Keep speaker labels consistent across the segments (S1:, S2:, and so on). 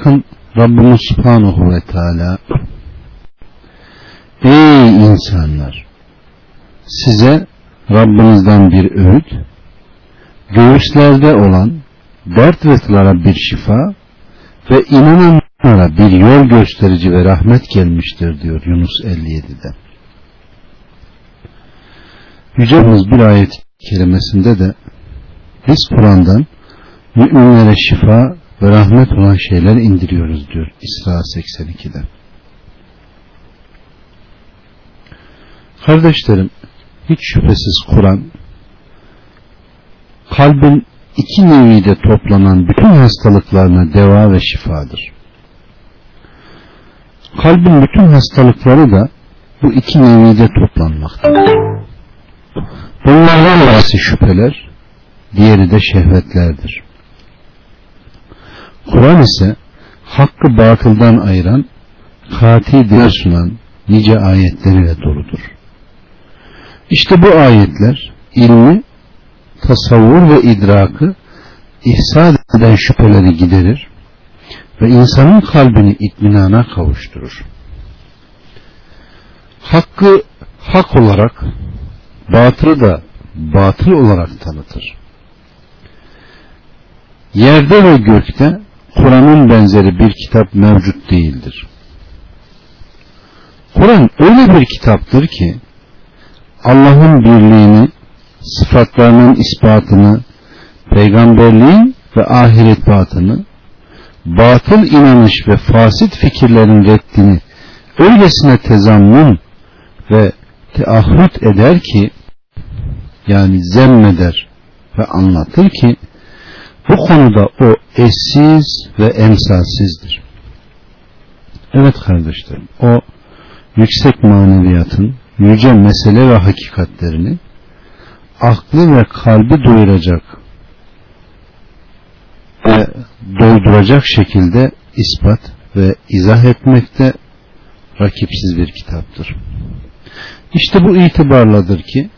S1: Bakın Rabbimiz Subhanahu ve Teala Ey insanlar size Rabbinizden bir öğüt göğüslerde olan dert ve bir şifa ve inananlara bir yol gösterici ve rahmet gelmiştir diyor Yunus 57'de. Yücemiz bir ayet kelimesinde de biz Kur'an'dan müminlere şifa ve rahmet olan şeyler indiriyoruz diyor İsra 82'de. Kardeşlerim hiç şüphesiz Kur'an kalbin iki nevide toplanan bütün hastalıklarına deva ve şifadır. Kalbin bütün hastalıkları da bu iki nevide toplanmaktadır. Bunlardan birisi şüpheler, diğeri de şehvetlerdir. Kur'an ise hakkı batıldan ayıran, kati değer sunan nice ayetleriyle doludur. İşte bu ayetler ilmi, tasavvur ve idrakı ihsan eden şüpheleri giderir ve insanın kalbini itminana kavuşturur. Hakkı hak olarak, batılı da batıl olarak tanıtır. Yerde ve gökte Kur'an'ın benzeri bir kitap mevcut değildir. Kur'an öyle bir kitaptır ki Allah'ın birliğini, sıfatlarının ispatını, peygamberliğin ve ahiret batını, batıl inanış ve fasit fikirlerin reddini öylesine tezammun ve teahhüt eder ki yani zemmeder ve anlatır ki bu konuda o eşsiz ve emsalsizdir. Evet kardeşlerim o yüksek maneviyatın yüce mesele ve hakikatlerini aklı ve kalbi doyuracak ve dolduracak şekilde ispat ve izah etmekte rakipsiz bir kitaptır. İşte bu itibarladır ki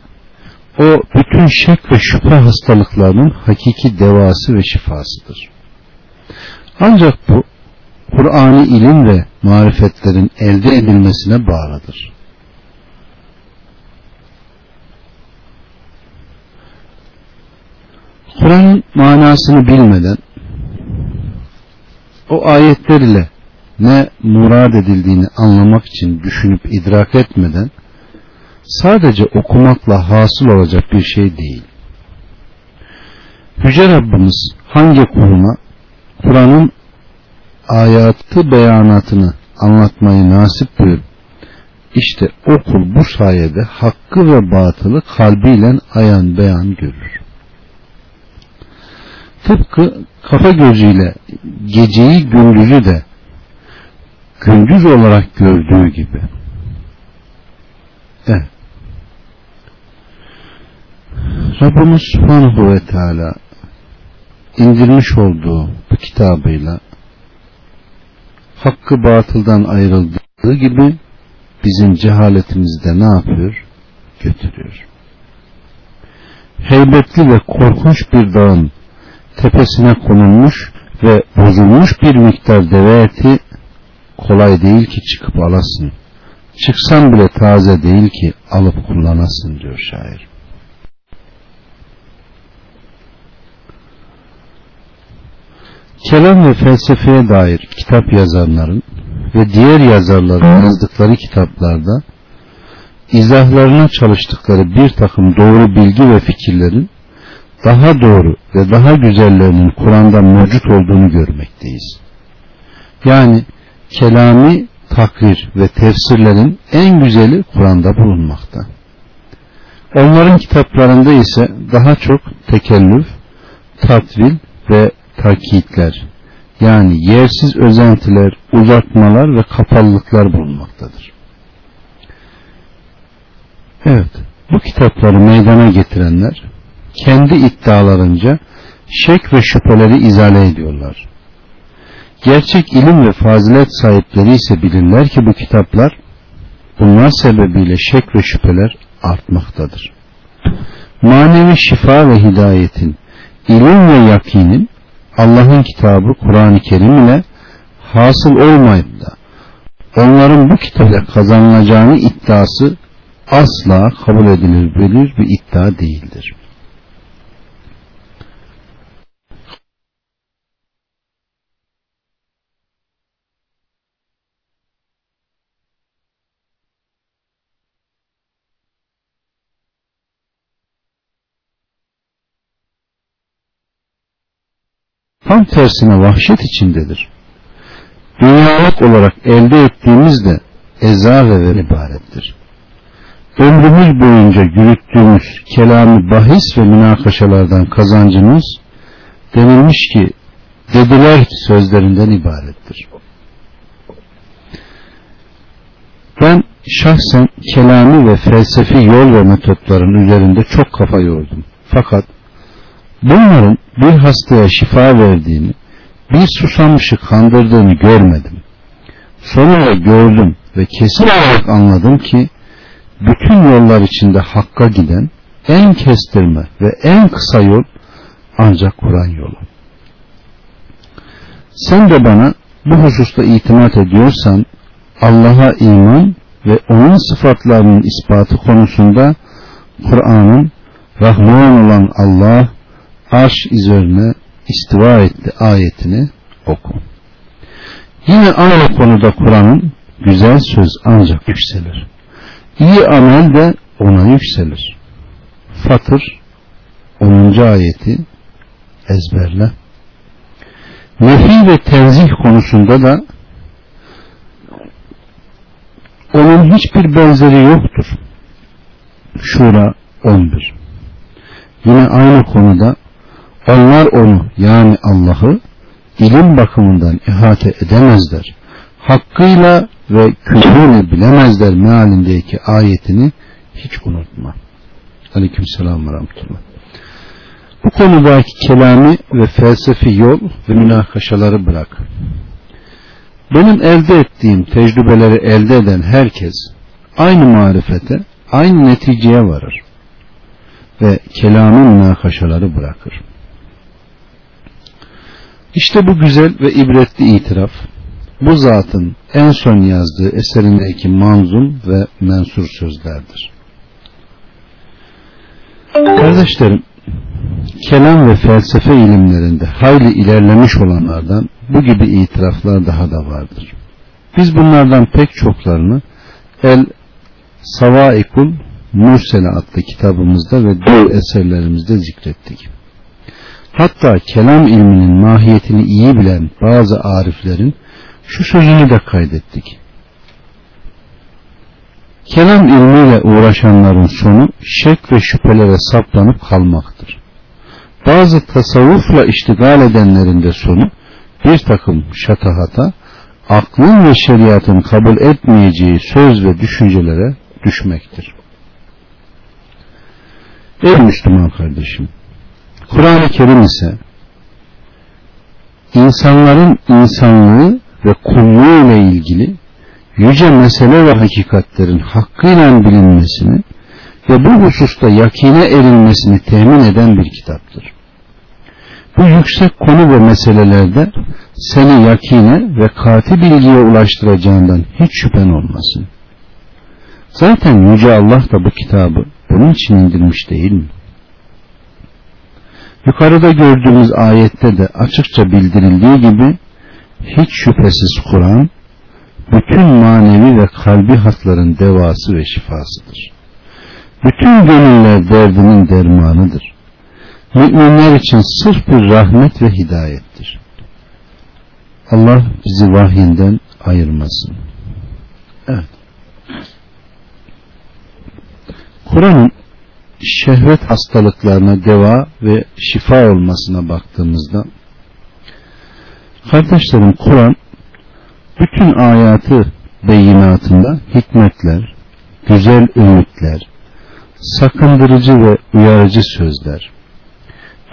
S1: o bütün şek ve şüphe hastalıklarının hakiki devası ve şifasıdır. Ancak bu Kur'an'ı ilim ve marifetlerin elde edilmesine bağlıdır. Kur'an'ın manasını bilmeden o ayetler ile ne murad edildiğini anlamak için düşünüp idrak etmeden sadece okumakla hasıl olacak bir şey değil. Yüce Rabbimiz hangi kuluna Kur'an'ın ayatı beyanatını anlatmayı nasip buyurup işte o kul bu sayede hakkı ve batılı kalbiyle ayan beyan görür. Tıpkı kafa gözüyle geceyi gündüzü de gündüz olarak gördüğü gibi. Evet. Rabbimiz Subhanahu ve Teala indirmiş olduğu bu kitabıyla hakkı batıldan ayrıldığı gibi bizim cehaletimizde ne yapıyor? Götürüyor. Heybetli ve korkunç bir dağın tepesine konulmuş ve bozulmuş bir miktar deve eti kolay değil ki çıkıp alasın. Çıksan bile taze değil ki alıp kullanasın diyor şair. Kelam ve felsefeye dair kitap yazanların ve diğer yazarların yazdıkları kitaplarda izahlarına çalıştıkları bir takım doğru bilgi ve fikirlerin daha doğru ve daha güzellerinin Kur'an'da mevcut olduğunu görmekteyiz. Yani kelami takrir ve tefsirlerin en güzeli Kur'an'da bulunmakta. Onların kitaplarında ise daha çok tekellüf, tatvil ve takitler yani yersiz özentiler, uzatmalar ve kapalılıklar bulunmaktadır. Evet, bu kitapları meydana getirenler kendi iddialarınca şek ve şüpheleri izale ediyorlar. Gerçek ilim ve fazilet sahipleri ise bilirler ki bu kitaplar bunlar sebebiyle şek ve şüpheler artmaktadır. Manevi şifa ve hidayetin, ilim ve yakinin Allah'ın kitabı Kur'an-ı Kerim ile hasıl olmayıp da onların bu kitapla kazanılacağını iddiası asla kabul edilebilir bir iddia değildir. Tam tersine vahşet içindedir. Dünyalık olarak elde ettiğimiz de eza ve ver ibarettir. Ömrümüz boyunca yürüttüğümüz kelami bahis ve münakaşalardan kazancımız denilmiş ki dediler sözlerinden ibarettir. Ben şahsen kelami ve felsefi yol ve metotların üzerinde çok kafa yordum. Fakat bunların bir hastaya şifa verdiğini, bir susamışı kandırdığını görmedim. Sonra gördüm ve kesin olarak anladım ki bütün yollar içinde hakka giden en kestirme ve en kısa yol ancak Kur'an yolu. Sen de bana bu hususta itimat ediyorsan Allah'a iman ve onun sıfatlarının ispatı konusunda Kur'an'ın Rahman olan Allah arş üzerine istiva etti ayetini oku. Yine aynı konuda Kur'an'ın güzel söz ancak yükselir. İyi amel de ona yükselir. Fatır 10. ayeti ezberle. Nefi ve tenzih konusunda da onun hiçbir benzeri yoktur. Şura 11. Yine aynı konuda onlar onu yani Allah'ı ilim bakımından ihate edemezler. Hakkıyla ve küfrünü bilemezler mealindeki ayetini hiç unutma. Aleyküm selam ve rahmetullah. Bu konudaki kelami ve felsefi yol ve münakaşaları bırak. Benim elde ettiğim tecrübeleri elde eden herkes aynı marifete, aynı neticeye varır ve kelamı münakaşaları bırakır. İşte bu güzel ve ibretli itiraf bu zatın en son yazdığı eserindeki manzum ve mensur sözlerdir. Kardeşlerim, kelam ve felsefe ilimlerinde hayli ilerlemiş olanlardan bu gibi itiraflar daha da vardır. Biz bunlardan pek çoklarını El Savaikul Mursele adlı kitabımızda ve diğer eserlerimizde zikrettik. Hatta kelam ilminin mahiyetini iyi bilen bazı ariflerin şu sözünü de kaydettik. Kelam ilmiyle uğraşanların sonu şek ve şüphelere saplanıp kalmaktır. Bazı tasavvufla iştigal edenlerin de sonu bir takım şatahata, aklın ve şeriatın kabul etmeyeceği söz ve düşüncelere düşmektir. Ey Müslüman kardeşim, Kur'an-ı Kerim ise insanların insanlığı ve kulluğu ile ilgili yüce mesele ve hakikatlerin hakkıyla bilinmesini ve bu hususta yakine erilmesini temin eden bir kitaptır. Bu yüksek konu ve meselelerde seni yakine ve kati bilgiye ulaştıracağından hiç şüphen olmasın. Zaten Yüce Allah da bu kitabı bunun için indirmiş değil mi? Yukarıda gördüğümüz ayette de açıkça bildirildiği gibi hiç şüphesiz Kur'an bütün manevi ve kalbi hatların devası ve şifasıdır. Bütün gönüller derdinin dermanıdır. Müminler için sırf bir rahmet ve hidayettir. Allah bizi vahyinden ayırmasın. Evet. Kur'an'ın şehvet hastalıklarına deva ve şifa olmasına baktığımızda kardeşlerim Kur'an bütün ayatı beyinatında hikmetler, güzel ümitler, sakındırıcı ve uyarıcı sözler,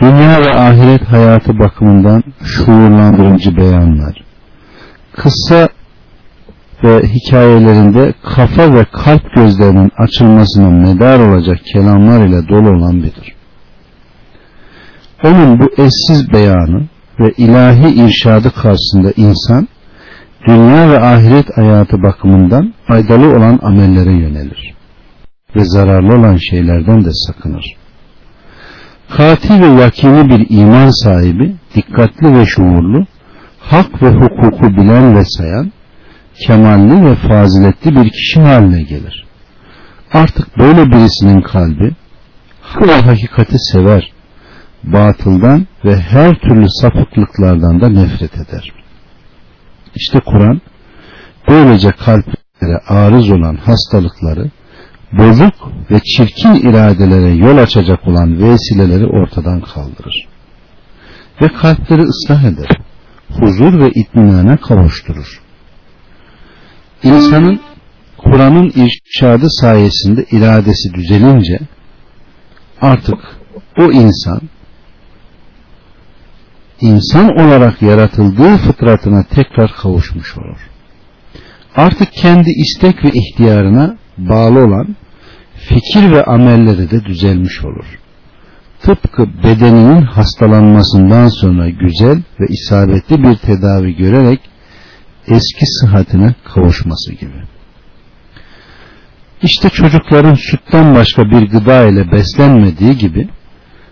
S1: dünya ve ahiret hayatı bakımından şuurlandırıcı beyanlar, kısa ve hikayelerinde kafa ve kalp gözlerinin açılmasına medar olacak kelamlar ile dolu olan bidir. Onun bu eşsiz beyanı ve ilahi irşadı karşısında insan dünya ve ahiret hayatı bakımından faydalı olan amellere yönelir ve zararlı olan şeylerden de sakınır. Kati ve yakini bir iman sahibi, dikkatli ve şuurlu, hak ve hukuku bilen ve sayan, kemalli ve faziletli bir kişi haline gelir. Artık böyle birisinin kalbi, hak ve hakikati sever, batıldan ve her türlü sapıklıklardan da nefret eder. İşte Kur'an, böylece kalplere arız olan hastalıkları, bozuk ve çirkin iradelere yol açacak olan vesileleri ortadan kaldırır. Ve kalpleri ıslah eder. Huzur ve itminana kavuşturur. İnsanın Kur'an'ın irşadı sayesinde iradesi düzelince artık o insan insan olarak yaratıldığı fıtratına tekrar kavuşmuş olur. Artık kendi istek ve ihtiyarına bağlı olan fikir ve amelleri de düzelmiş olur. Tıpkı bedeninin hastalanmasından sonra güzel ve isabetli bir tedavi görerek eski sıhhatine kavuşması gibi. İşte çocukların sütten başka bir gıda ile beslenmediği gibi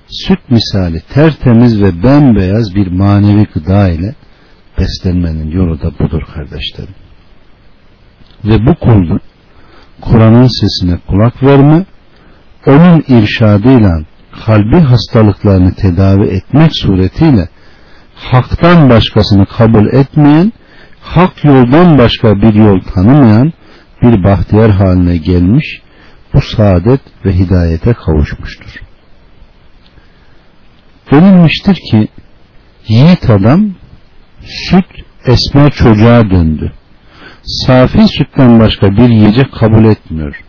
S1: süt misali tertemiz ve bembeyaz bir manevi gıda ile beslenmenin yolu da budur kardeşlerim. Ve bu konuda Kur'an'ın sesine kulak verme, onun irşadıyla kalbi hastalıklarını tedavi etmek suretiyle haktan başkasını kabul etmeyen, hak yoldan başka bir yol tanımayan bir bahtiyar haline gelmiş, bu saadet ve hidayete kavuşmuştur. Denilmiştir ki yiğit adam süt esmer çocuğa döndü safi sütten başka bir yiyecek kabul etmiyor.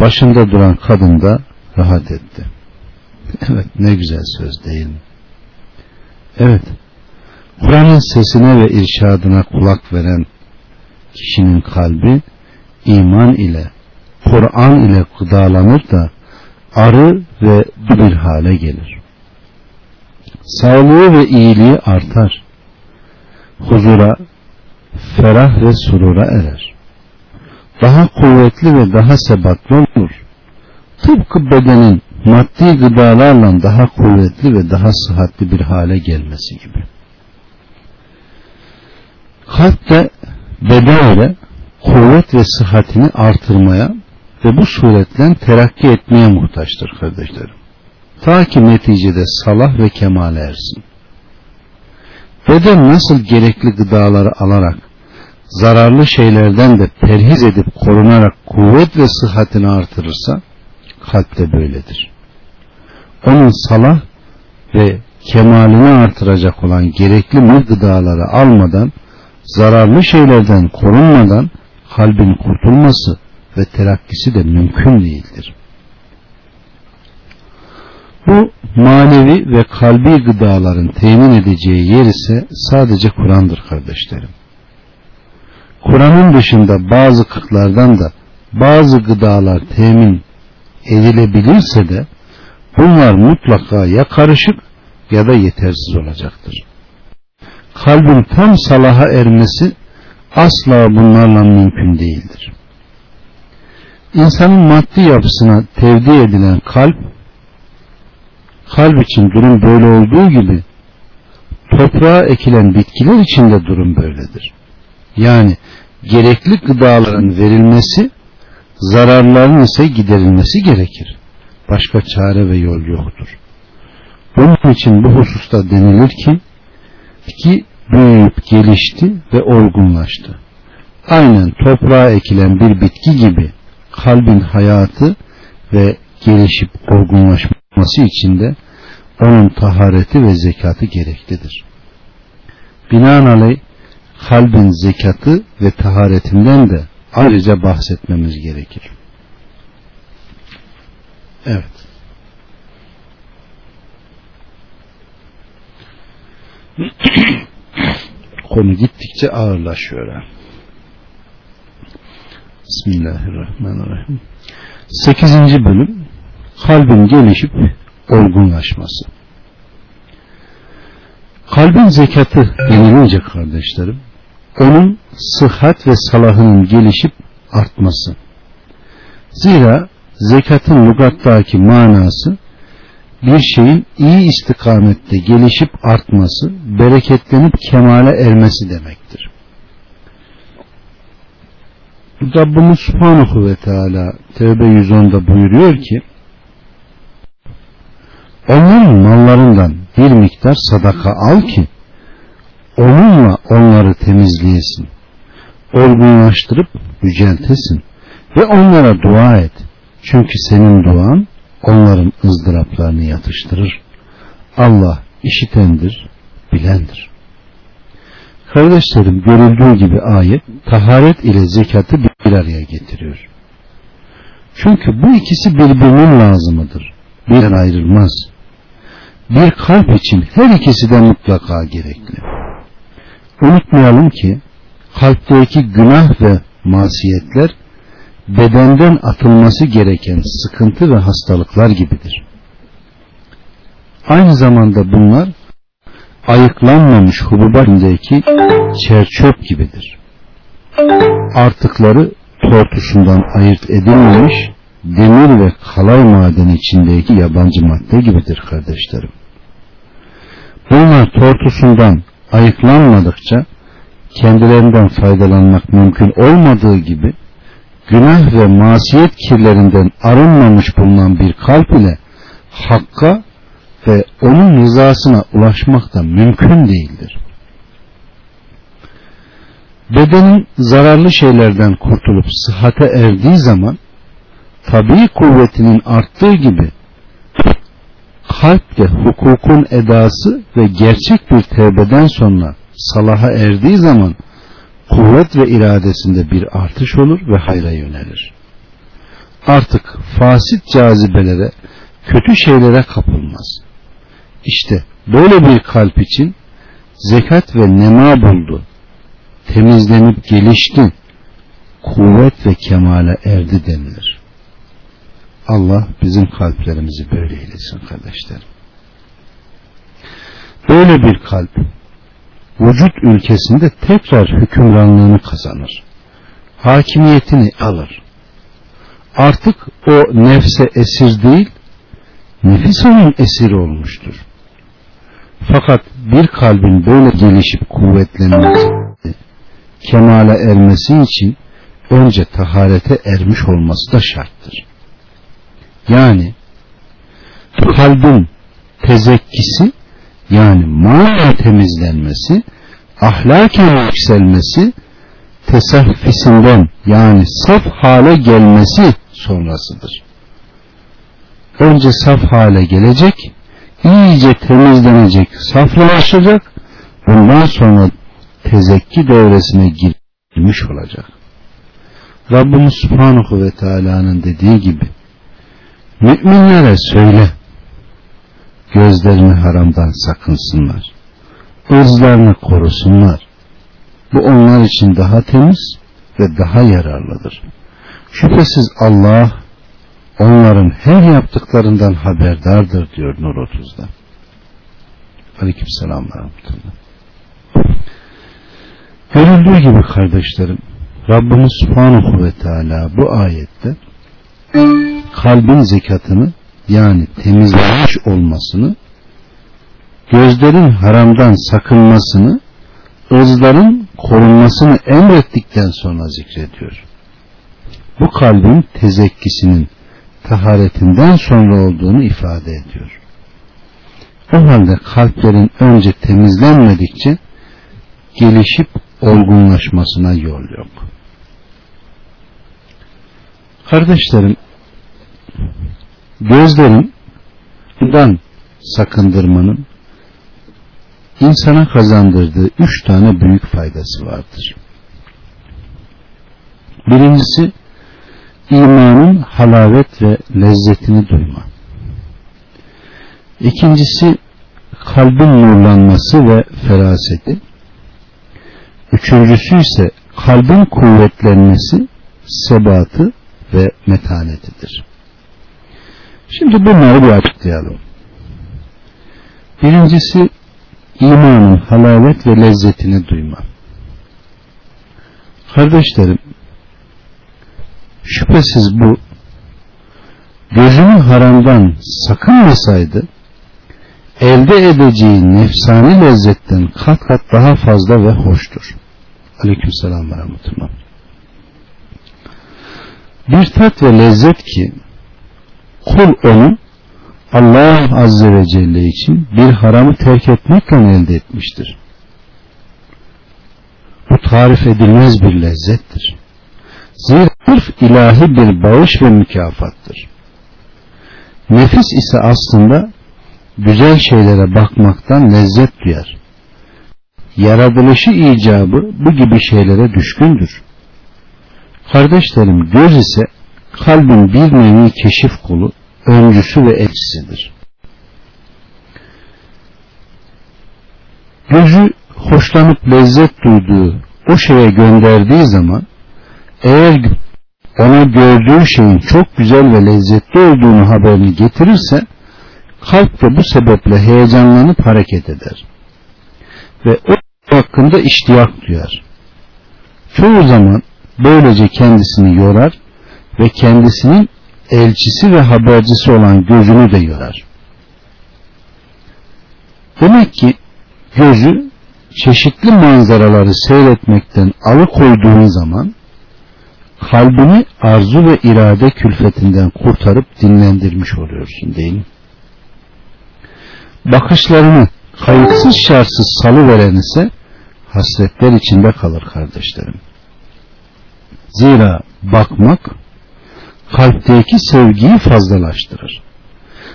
S1: Başında duran kadın da rahat etti. Evet ne güzel söz değil mi? Evet. Kur'an'ın sesine ve irşadına kulak veren kişinin kalbi iman ile Kur'an ile gıdalanır da arı ve bir hale gelir. Sağlığı ve iyiliği artar. Huzura, ferah ve surura erer. Daha kuvvetli ve daha sebatlı olur. Tıpkı bedenin maddi gıdalarla daha kuvvetli ve daha sıhhatli bir hale gelmesi gibi. Kalp de bedenle kuvvet ve sıhhatini artırmaya ve bu suretle terakki etmeye muhtaçtır kardeşlerim. Ta ki neticede salah ve kemale ersin. Beden nasıl gerekli gıdaları alarak zararlı şeylerden de perhiz edip korunarak kuvvet ve sıhhatini artırırsa kalp de böyledir. Onun salah ve kemalini artıracak olan gerekli mi gıdaları almadan zararlı şeylerden korunmadan kalbin kurtulması ve terakkisi de mümkün değildir. Bu manevi ve kalbi gıdaların temin edeceği yer ise sadece Kur'an'dır kardeşlerim. Kur'an'ın dışında bazı kıtlardan da bazı gıdalar temin edilebilirse de bunlar mutlaka ya karışık ya da yetersiz olacaktır. Kalbin tam salaha ermesi asla bunlarla mümkün değildir. İnsanın maddi yapısına tevdi edilen kalp kalp için durum böyle olduğu gibi toprağa ekilen bitkiler için de durum böyledir. Yani gerekli gıdaların verilmesi, zararların ise giderilmesi gerekir. Başka çare ve yol yoktur. Bunun için bu hususta denilir ki bitki büyüyüp gelişti ve olgunlaştı. Aynen toprağa ekilen bir bitki gibi kalbin hayatı ve gelişip olgunlaşması için de onun tahareti ve zekatı gereklidir. Binaenaleyh kalbin zekatı ve taharetinden de ayrıca bahsetmemiz gerekir. Evet. Konu gittikçe ağırlaşıyor. Bismillahirrahmanirrahim. Sekizinci bölüm kalbin gelişip olgunlaşması. Kalbin zekatı denilince kardeşlerim onun sıhhat ve salahının gelişip artması. Zira zekatın lugattaki manası bir şeyin iyi istikamette gelişip artması, bereketlenip kemale ermesi demektir. Rabbimiz Subhanahu ve Teala Tevbe 110'da buyuruyor ki onların mallarından bir miktar sadaka al ki onunla onları temizleyesin. Olgunlaştırıp yüceltesin ve onlara dua et. Çünkü senin duan onların ızdıraplarını yatıştırır. Allah işitendir, bilendir. Kardeşlerim görüldüğü gibi ayet taharet ile zekatı bir araya getiriyor. Çünkü bu ikisi birbirinin lazımıdır. Bir ayrılmaz. Bir kalp için her ikisi de mutlaka gerekli. Unutmayalım ki kalpteki günah ve masiyetler bedenden atılması gereken sıkıntı ve hastalıklar gibidir. Aynı zamanda bunlar ayıklanmamış hububatındaki çerçöp gibidir. Artıkları tortusundan ayırt edilmemiş demir ve kalay madeni içindeki yabancı madde gibidir kardeşlerim. Bunlar tortusundan ayıklanmadıkça kendilerinden faydalanmak mümkün olmadığı gibi günah ve masiyet kirlerinden arınmamış bulunan bir kalp ile hakka ve onun rızasına ulaşmak da mümkün değildir. Bedenin zararlı şeylerden kurtulup sıhhate erdiği zaman tabii kuvvetinin arttığı gibi kalp de hukukun edası ve gerçek bir tevbeden sonra salaha erdiği zaman kuvvet ve iradesinde bir artış olur ve hayra yönelir. Artık fasit cazibelere, kötü şeylere kapılmaz. İşte böyle bir kalp için zekat ve nema buldu. Temizlenip gelişti. Kuvvet ve kemale erdi denilir. Allah bizim kalplerimizi böyle eylesin kardeşlerim. Böyle bir kalp vücut ülkesinde tekrar hükümranlığını kazanır. Hakimiyetini alır. Artık o nefse esir değil, nefis onun esiri olmuştur. Fakat bir kalbin böyle gelişip kuvvetlenmesi, kemale ermesi için önce taharete ermiş olması da şarttır. Yani kalbin tezekkisi yani manen temizlenmesi, ahlaken yükselmesi, tesahfisinden yani saf hale gelmesi sonrasıdır. Önce saf hale gelecek, iyice temizlenecek, saflaşacak, bundan sonra tezekki devresine girmiş olacak. Rabbimiz Subhanahu ve Teala'nın dediği gibi müminlere söyle gözlerini haramdan sakınsınlar. Irzlarını korusunlar. Bu onlar için daha temiz ve daha yararlıdır. Şüphesiz Allah onların her yaptıklarından haberdardır diyor Nur 30'da. Aleyküm selam ve. Görüldüğü gibi kardeşlerim Rabbimiz Subhanahu ve Teala bu ayette kalbin zekatını yani temizlenmiş olmasını, gözlerin haramdan sakınmasını, ırzların korunmasını emrettikten sonra zikrediyor. Bu kalbin tezekkisinin taharetinden sonra olduğunu ifade ediyor. O halde kalplerin önce temizlenmedikçe gelişip olgunlaşmasına yol yok. Kardeşlerim gözlerin bundan sakındırmanın insana kazandırdığı üç tane büyük faydası vardır. Birincisi imanın halavet ve lezzetini duyma. İkincisi kalbin nurlanması ve feraseti. Üçüncüsü ise kalbin kuvvetlenmesi, sebatı ve metanetidir. Şimdi bunları bir açıklayalım. Birincisi imanın halavet ve lezzetini duyma. Kardeşlerim, şüphesiz bu gözünü haramdan sakınmasaydı elde edeceği nefsani lezzetten kat kat daha fazla ve hoştur. Aleyküm selam ve rahmetullah. Bir tat ve lezzet ki kul onu Allah Azze ve Celle için bir haramı terk etmekle elde etmiştir. Bu tarif edilmez bir lezzettir. Zira sırf ilahi bir bağış ve mükafattır. Nefis ise aslında güzel şeylere bakmaktan lezzet duyar. Yaratılışı icabı bu gibi şeylere düşkündür. Kardeşlerim göz ise kalbin bir nevi keşif kulu, öncüsü ve elçisidir. Gözü hoşlanıp lezzet duyduğu o şeye gönderdiği zaman eğer ona gördüğü şeyin çok güzel ve lezzetli olduğunu haberini getirirse kalp de bu sebeple heyecanlanıp hareket eder. Ve o hakkında iştiyak duyar. Çoğu zaman böylece kendisini yorar ve kendisinin elçisi ve habercisi olan gözünü de yorar. Demek ki gözü çeşitli manzaraları seyretmekten alıkoyduğun zaman kalbini arzu ve irade külfetinden kurtarıp dinlendirmiş oluyorsun değil mi? Bakışlarını kayıtsız şartsız salıveren ise hasretler içinde kalır kardeşlerim. Zira bakmak kalpteki sevgiyi fazlalaştırır.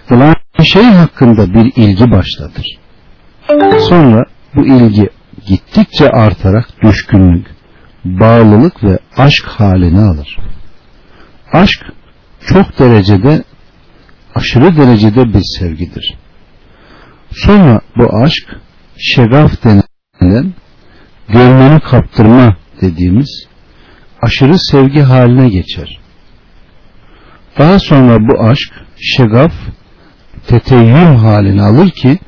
S1: Falan şey hakkında bir ilgi başlatır. Sonra bu ilgi gittikçe artarak düşkünlük, bağlılık ve aşk halini alır. Aşk çok derecede aşırı derecede bir sevgidir. Sonra bu aşk şegaf denilen gönlünü kaptırma dediğimiz aşırı sevgi haline geçer. Daha sonra bu aşk şegaf teteyyüm halini alır ki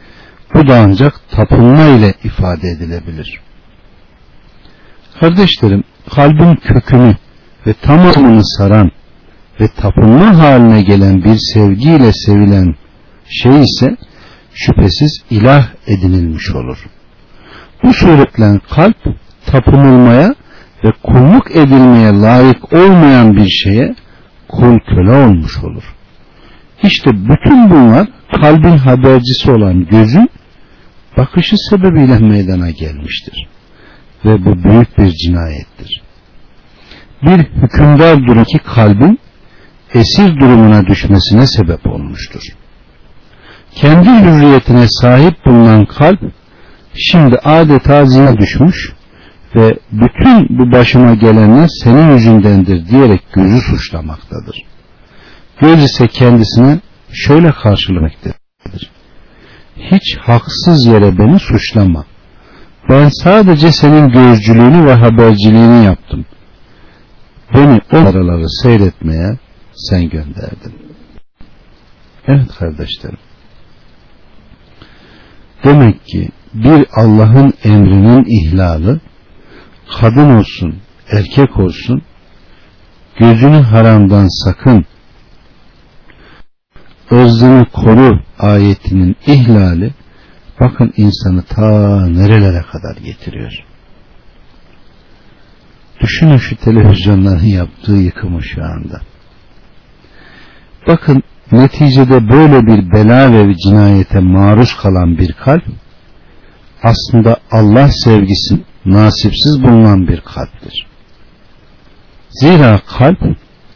S1: bu da ancak tapınma ile ifade edilebilir. Kardeşlerim kalbin kökünü ve tamamını saran ve tapınma haline gelen bir sevgiyle sevilen şey ise şüphesiz ilah edinilmiş olur. Bu suretle kalp tapınılmaya ve kulluk edilmeye layık olmayan bir şeye kul köle olmuş olur. İşte bütün bunlar kalbin habercisi olan gözün bakışı sebebiyle meydana gelmiştir. Ve bu büyük bir cinayettir. Bir hükümdar durumdaki kalbin esir durumuna düşmesine sebep olmuştur. Kendi hürriyetine sahip bulunan kalp şimdi adeta zina düşmüş ve bütün bu başıma gelenler senin yüzündendir diyerek gözü suçlamaktadır. Göz ise kendisine şöyle karşılamaktadır. Hiç haksız yere beni suçlama. Ben sadece senin gözcülüğünü ve haberciliğini yaptım. Beni o araları seyretmeye sen gönderdin. Evet kardeşlerim. Demek ki bir Allah'ın emrinin ihlali kadın olsun, erkek olsun gözünü haramdan sakın ırzını koru ayetinin ihlali bakın insanı ta nerelere kadar getiriyor. Düşünün şu televizyonların yaptığı yıkımı şu anda. Bakın neticede böyle bir bela ve bir cinayete maruz kalan bir kalp aslında Allah sevgisi nasipsiz bulunan bir kalptir. Zira kalp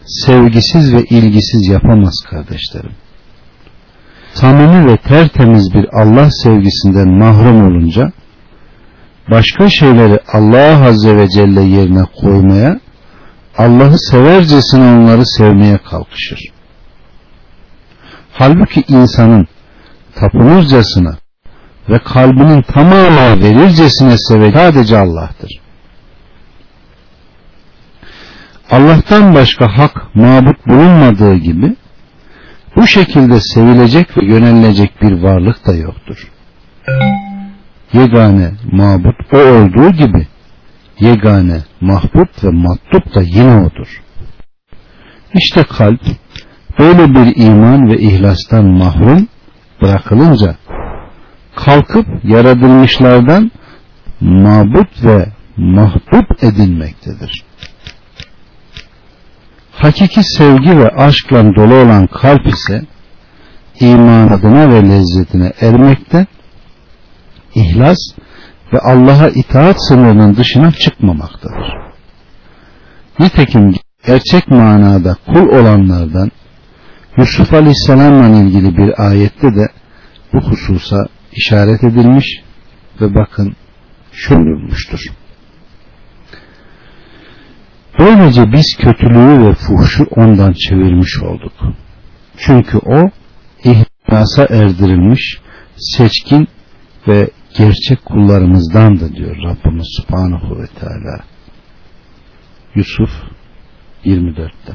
S1: sevgisiz ve ilgisiz yapamaz kardeşlerim. Samimi ve tertemiz bir Allah sevgisinden mahrum olunca başka şeyleri Allah Azze ve Celle yerine koymaya Allah'ı severcesine onları sevmeye kalkışır. Halbuki insanın tapınırcasına ve kalbinin tamamı verircesine seven sadece Allah'tır. Allah'tan başka hak mabut bulunmadığı gibi bu şekilde sevilecek ve yönelilecek bir varlık da yoktur. Yegane mabut o olduğu gibi yegane mahbub ve matlup da yine odur. İşte kalp böyle bir iman ve ihlastan mahrum bırakılınca kalkıp yaratılmışlardan mabut ve mahbub edilmektedir. Hakiki sevgi ve aşkla dolu olan kalp ise iman adına ve lezzetine ermekte, ihlas ve Allah'a itaat sınırının dışına çıkmamaktadır. Nitekim gerçek manada kul olanlardan Yusuf Aleyhisselam'la ilgili bir ayette de bu hususa işaret edilmiş ve bakın şöyle. Böylece biz kötülüğü ve fuhşu ondan çevirmiş olduk. Çünkü o ihlasa erdirilmiş, seçkin ve gerçek kullarımızdan da diyor Rabbimiz Subhanahu ve Teala. Yusuf 24'te.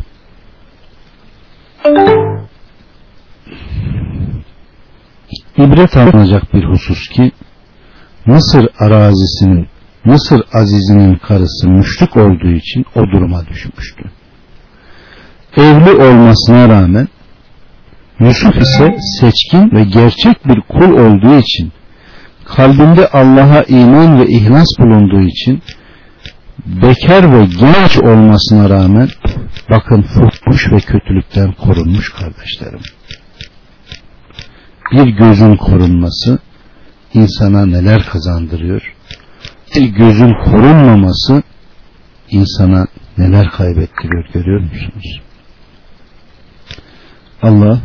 S1: İbret alınacak bir husus ki Mısır arazisinin Mısır azizinin karısı müşrik olduğu için o duruma düşmüştü. Evli olmasına rağmen Yusuf ise seçkin ve gerçek bir kul olduğu için kalbinde Allah'a iman ve ihlas bulunduğu için bekar ve genç olmasına rağmen bakın fuhmuş ve kötülükten korunmuş kardeşlerim. Bir gözün korunması insana neler kazandırıyor? Bir gözün korunmaması insana neler kaybettiriyor görüyor musunuz? Allah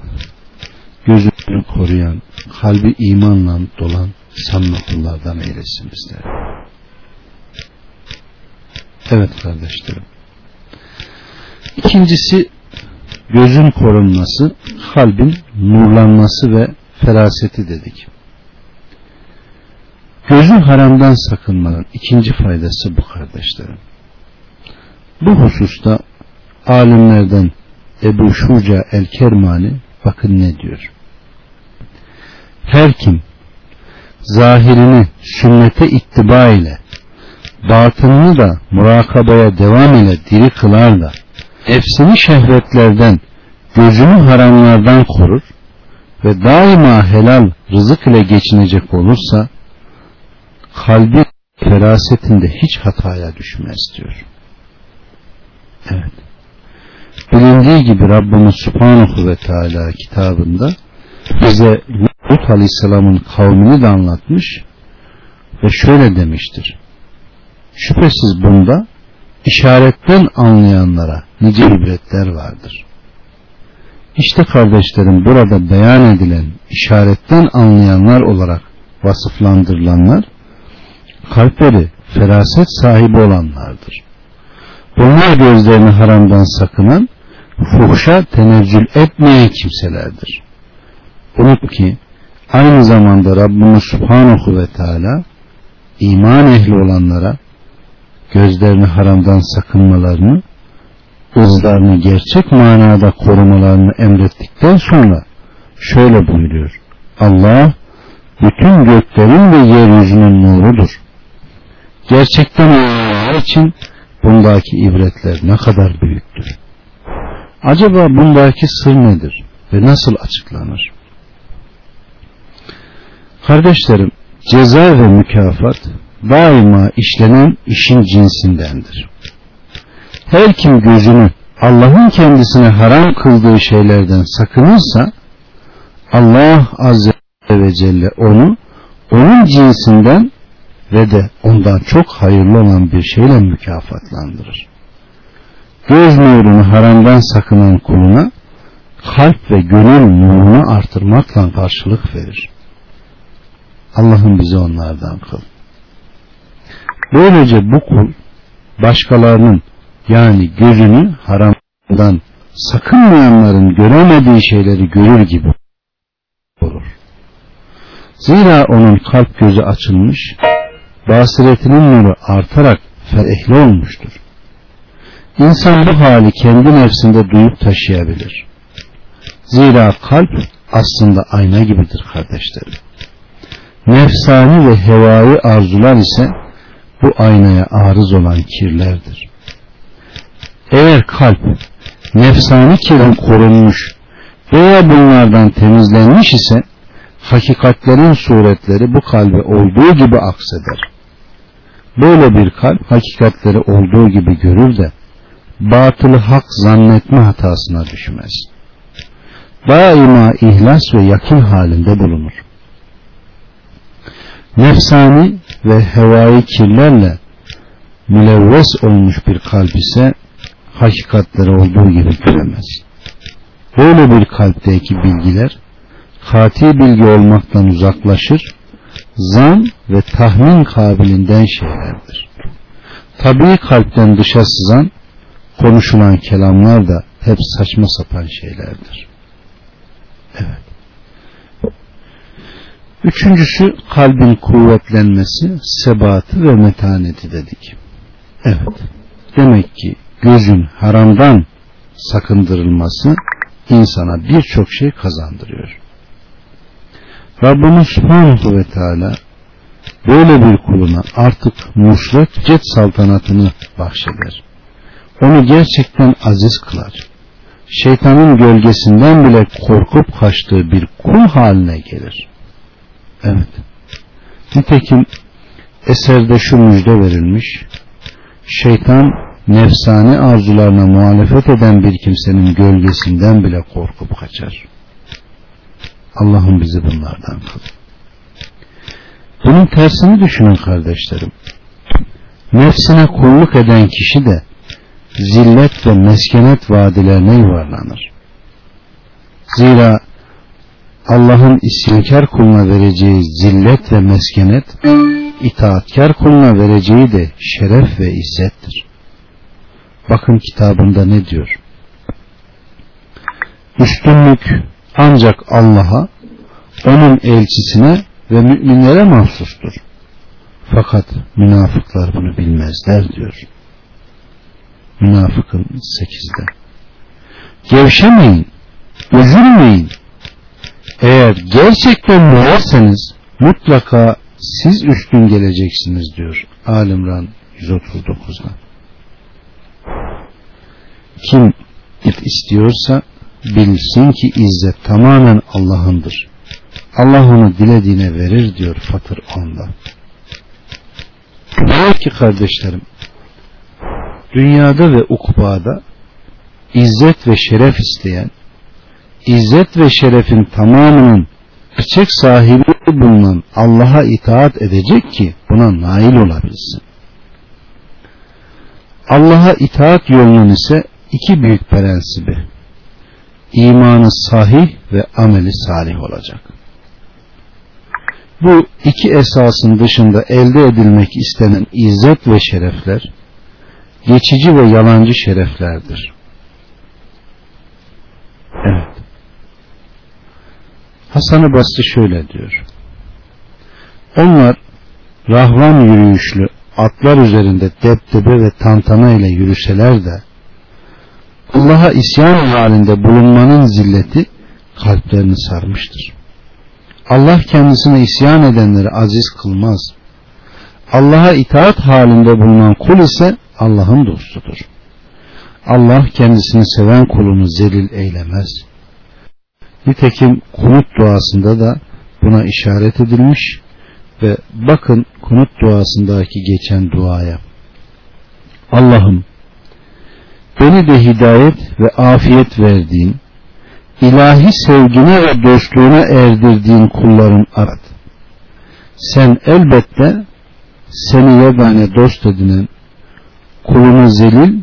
S1: gözünü koruyan, kalbi imanla dolan samimi kullardan eylesin bizleri. Evet kardeşlerim. İkincisi gözün korunması, kalbin nurlanması ve feraseti dedik. Gözün haramdan sakınmanın ikinci faydası bu kardeşlerim. Bu hususta alimlerden Ebu Şuca el-Kermani bakın ne diyor. Her kim zahirini sünnete ittiba ile batınını da murakabaya devam ile diri kılar da nefsini şehvetlerden gözünü haramlardan korur ve daima helal rızık ile geçinecek olursa kalbi ferasetinde hiç hataya düşmez diyor. Evet. Bilindiği gibi Rabbimiz Subhanahu ve Teala kitabında bize Lut Aleyhisselam'ın kavmini de anlatmış ve şöyle demiştir. Şüphesiz bunda işaretten anlayanlara nice ibretler vardır. İşte kardeşlerim burada beyan edilen işaretten anlayanlar olarak vasıflandırılanlar kalpleri feraset sahibi olanlardır. Bunlar gözlerini haramdan sakınan, fuhşa tenezzül etmeyen kimselerdir. Unut ki aynı zamanda Rabbimiz Subhanahu ve Teala iman ehli olanlara gözlerini haramdan sakınmalarını, ızlarını gerçek manada korumalarını emrettikten sonra şöyle buyuruyor. Allah bütün göklerin ve yeryüzünün nurudur. Gerçekten olanlar için bundaki ibretler ne kadar büyüktür. Acaba bundaki sır nedir ve nasıl açıklanır? Kardeşlerim, ceza ve mükafat daima işlenen işin cinsindendir. Her kim gözünü Allah'ın kendisine haram kıldığı şeylerden sakınırsa Allah Azze ve Celle onu onun cinsinden ve de ondan çok hayırlı olan bir şeyle mükafatlandırır. Göz nurunu haramdan sakınan kuluna kalp ve gönül nurunu artırmakla karşılık verir. Allah'ım bizi onlardan kıl. Böylece bu kul başkalarının yani gözünü haramdan sakınmayanların göremediği şeyleri görür gibi olur. Zira onun kalp gözü açılmış, basiretinin nuru artarak ferehli olmuştur. İnsan bu hali kendi nefsinde duyup taşıyabilir. Zira kalp aslında ayna gibidir kardeşlerim. Nefsani ve hevai arzular ise bu aynaya arız olan kirlerdir. Eğer kalp nefsani kirden korunmuş veya bunlardan temizlenmiş ise hakikatlerin suretleri bu kalbe olduğu gibi akseder. Böyle bir kalp hakikatleri olduğu gibi görür de batılı hak zannetme hatasına düşmez. Daima ihlas ve yakin halinde bulunur. Nefsani ve hevai kirlerle mülevves olmuş bir kalp ise hakikatleri olduğu gibi göremez. Böyle bir kalpteki bilgiler kati bilgi olmaktan uzaklaşır, zan ve tahmin kabilinden şeylerdir. Tabii kalpten dışa sızan, konuşulan kelamlar da hep saçma sapan şeylerdir. Evet. Üçüncüsü kalbin kuvvetlenmesi, sebatı ve metaneti dedik. Evet. Demek ki gözün haramdan sakındırılması insana birçok şey kazandırıyor. Rabbimiz Subhanahu ve Teala böyle bir kuluna artık nusret cet saltanatını bahşeder. Onu gerçekten aziz kılar. Şeytanın gölgesinden bile korkup kaçtığı bir kul haline gelir. Evet. Nitekim eserde şu müjde verilmiş. Şeytan nefsani arzularına muhalefet eden bir kimsenin gölgesinden bile korkup kaçar. Allah'ım bizi bunlardan kıl. Bunun tersini düşünün kardeşlerim. Nefsine kulluk eden kişi de zillet ve meskenet vadilerine yuvarlanır. Zira Allah'ın isyankar kuluna vereceği zillet ve meskenet itaatkar kuluna vereceği de şeref ve izzettir. Bakın kitabında ne diyor? Üstünlük ancak Allah'a, onun elçisine ve müminlere mahsustur. Fakat münafıklar bunu bilmezler diyor. Münafıkın 8'de. Gevşemeyin, üzülmeyin. Eğer gerçekten müerseniz mutlaka siz üstün geleceksiniz diyor Alimran 139'da. Kim istiyorsa bilsin ki izzet tamamen Allah'ındır. Allah onu dilediğine verir diyor Fatır 10'da. Diyor ki kardeşlerim dünyada ve ukbada izzet ve şeref isteyen izzet ve şerefin tamamının gerçek sahibi bulunan Allah'a itaat edecek ki buna nail olabilsin. Allah'a itaat yolunun ise iki büyük prensibi imanı sahih ve ameli salih olacak. Bu iki esasın dışında elde edilmek istenen izzet ve şerefler geçici ve yalancı şereflerdir. Evet. Hasan-ı Basri şöyle diyor. Onlar rahvan yürüyüşlü atlar üzerinde deptebe ve tantana ile yürüseler de Allah'a isyan halinde bulunmanın zilleti kalplerini sarmıştır. Allah kendisine isyan edenleri aziz kılmaz. Allah'a itaat halinde bulunan kul ise Allah'ın dostudur. Allah kendisini seven kulunu zelil eylemez. Nitekim kunut duasında da buna işaret edilmiş ve bakın kunut duasındaki geçen duaya. Allah'ım beni de hidayet ve afiyet verdiğin, ilahi sevgine ve dostluğuna erdirdiğin kulların arat. Sen elbette seni yegane dost edinen, kulunu zelil,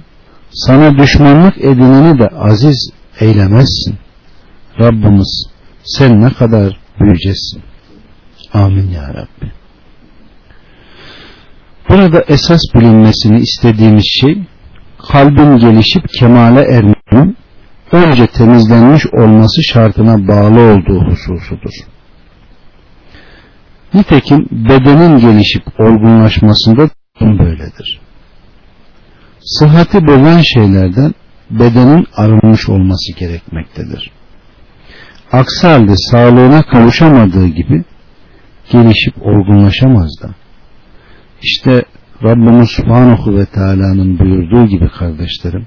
S1: sana düşmanlık edineni de aziz eylemezsin. Rabbimiz sen ne kadar büyücesin. Amin ya Rabbi. Burada esas bilinmesini istediğimiz şey kalbin gelişip kemale ermenin önce temizlenmiş olması şartına bağlı olduğu hususudur. Nitekim bedenin gelişip olgunlaşmasında böyledir. Sıhhati bozan şeylerden bedenin arınmış olması gerekmektedir. Aksi halde sağlığına kavuşamadığı gibi gelişip olgunlaşamaz da. İşte Rabbimiz Subhanahu ve Teala'nın buyurduğu gibi kardeşlerim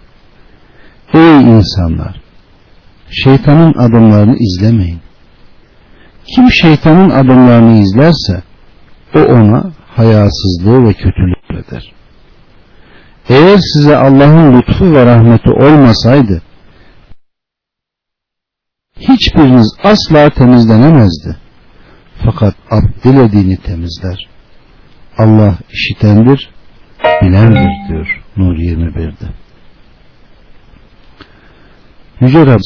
S1: Ey insanlar şeytanın adımlarını izlemeyin. Kim şeytanın adımlarını izlerse o ona hayasızlığı ve kötülük eder. Eğer size Allah'ın lütfu ve rahmeti olmasaydı hiçbiriniz asla temizlenemezdi. Fakat abd dilediğini temizler. Allah işitendir, bilendir diyor Nur 21'de. Yüce Rab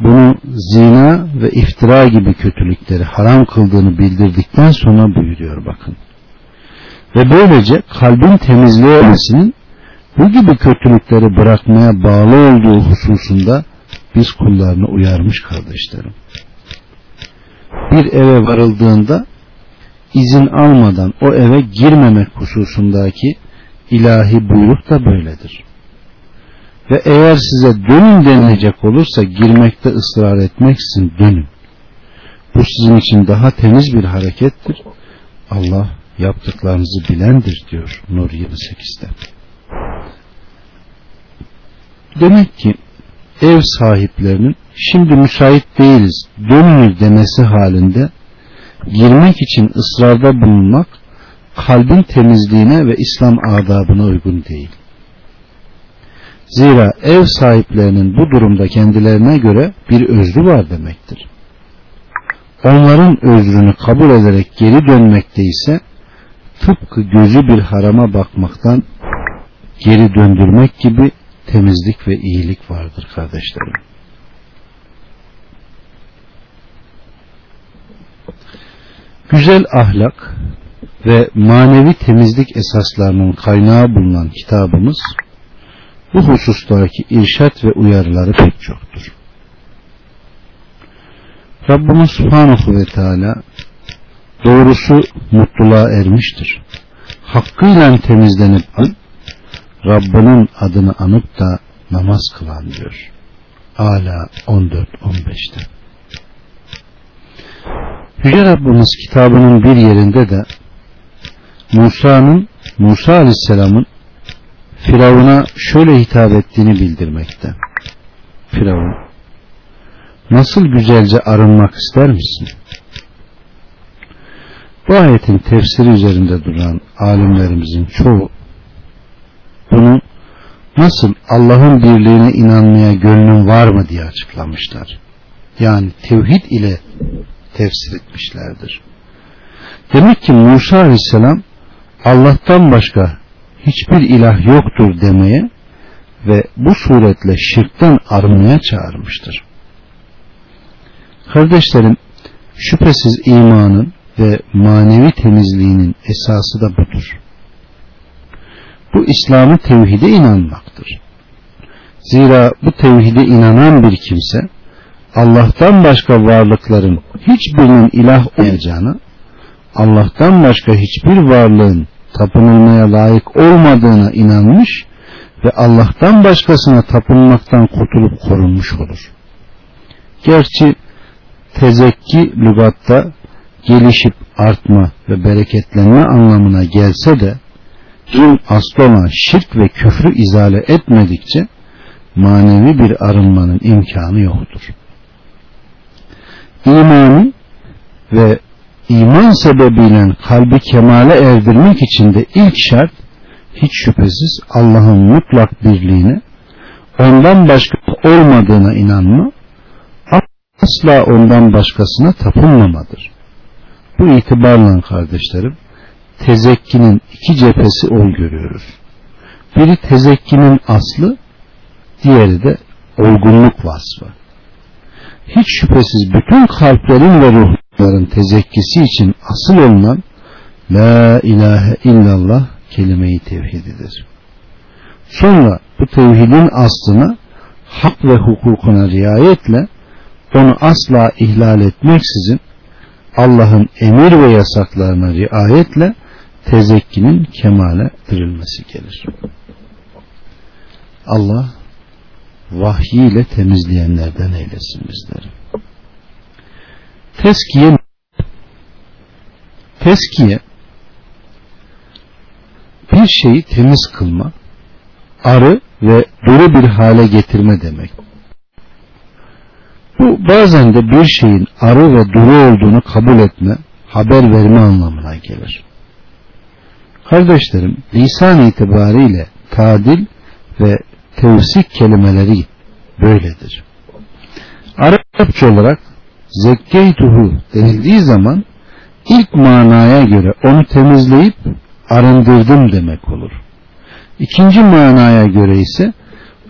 S1: bunu zina ve iftira gibi kötülükleri haram kıldığını bildirdikten sonra buyuruyor bakın. Ve böylece kalbin temizleyemesinin bu gibi kötülükleri bırakmaya bağlı olduğu hususunda biz kullarını uyarmış kardeşlerim. Bir eve varıldığında izin almadan o eve girmemek hususundaki ilahi buyruk da böyledir. Ve eğer size dönün denilecek olursa girmekte ısrar etmeksin dönün. Bu sizin için daha temiz bir harekettir. Allah yaptıklarınızı bilendir diyor Nur 28'de. Demek ki ev sahiplerinin şimdi müsait değiliz dönünür demesi halinde girmek için ısrarda bulunmak kalbin temizliğine ve İslam adabına uygun değil. Zira ev sahiplerinin bu durumda kendilerine göre bir özrü var demektir. Onların özrünü kabul ederek geri dönmekte ise tıpkı gözü bir harama bakmaktan geri döndürmek gibi temizlik ve iyilik vardır kardeşlerim. Güzel ahlak ve manevi temizlik esaslarının kaynağı bulunan kitabımız bu husustaki irşat ve uyarıları pek çoktur. Rabbimiz Subhanahu ve Teala doğrusu mutluluğa ermiştir. Hakkıyla temizlenip Rabbinin adını anıp da namaz kılan diyor. Ala 14-15'te. Yüce Rabbimiz kitabının bir yerinde de Musa'nın Musa Aleyhisselam'ın Firavun'a şöyle hitap ettiğini bildirmekte. Firavun nasıl güzelce arınmak ister misin? Bu ayetin tefsiri üzerinde duran alimlerimizin çoğu bunu nasıl Allah'ın birliğine inanmaya gönlün var mı diye açıklamışlar. Yani tevhid ile tefsir etmişlerdir. Demek ki Musa Aleyhisselam Allah'tan başka hiçbir ilah yoktur demeye ve bu suretle şirkten arınmaya çağırmıştır. Kardeşlerim şüphesiz imanın ve manevi temizliğinin esası da budur. Bu İslam'ı tevhide inanmaktır. Zira bu tevhide inanan bir kimse Allah'tan başka varlıkların hiçbirinin ilah olmayacağını, Allah'tan başka hiçbir varlığın tapınılmaya layık olmadığına inanmış ve Allah'tan başkasına tapınmaktan kurtulup korunmuş olur. Gerçi tezekki lügatta gelişip artma ve bereketlenme anlamına gelse de din aslı olan şirk ve küfrü izale etmedikçe manevi bir arınmanın imkanı yoktur. İmanı ve iman sebebiyle kalbi kemale erdirmek için de ilk şart hiç şüphesiz Allah'ın mutlak birliğine ondan başka olmadığına inanma asla ondan başkasına tapınmamadır. Bu itibarla kardeşlerim tezekkinin iki cephesi ol görüyoruz. Biri tezekkinin aslı, diğeri de olgunluk vasfı. Hiç şüphesiz bütün kalplerin ve ruhların tezekkisi için asıl olunan La ilahe illallah kelime-i tevhididir. Sonra bu tevhidin aslına hak ve hukukuna riayetle onu asla ihlal etmeksizin Allah'ın emir ve yasaklarına riayetle tezekkinin kemale dirilmesi gelir. Allah vahyiyle temizleyenlerden eylesin bizleri. Teskiye Teskiye bir şeyi temiz kılma, arı ve duru bir hale getirme demek. Bu bazen de bir şeyin arı ve duru olduğunu kabul etme, haber verme anlamına gelir. Kardeşlerim, lisan itibariyle tadil ve tevsik kelimeleri böyledir. Arapça olarak zekkeytuhu denildiği zaman ilk manaya göre onu temizleyip arındırdım demek olur. İkinci manaya göre ise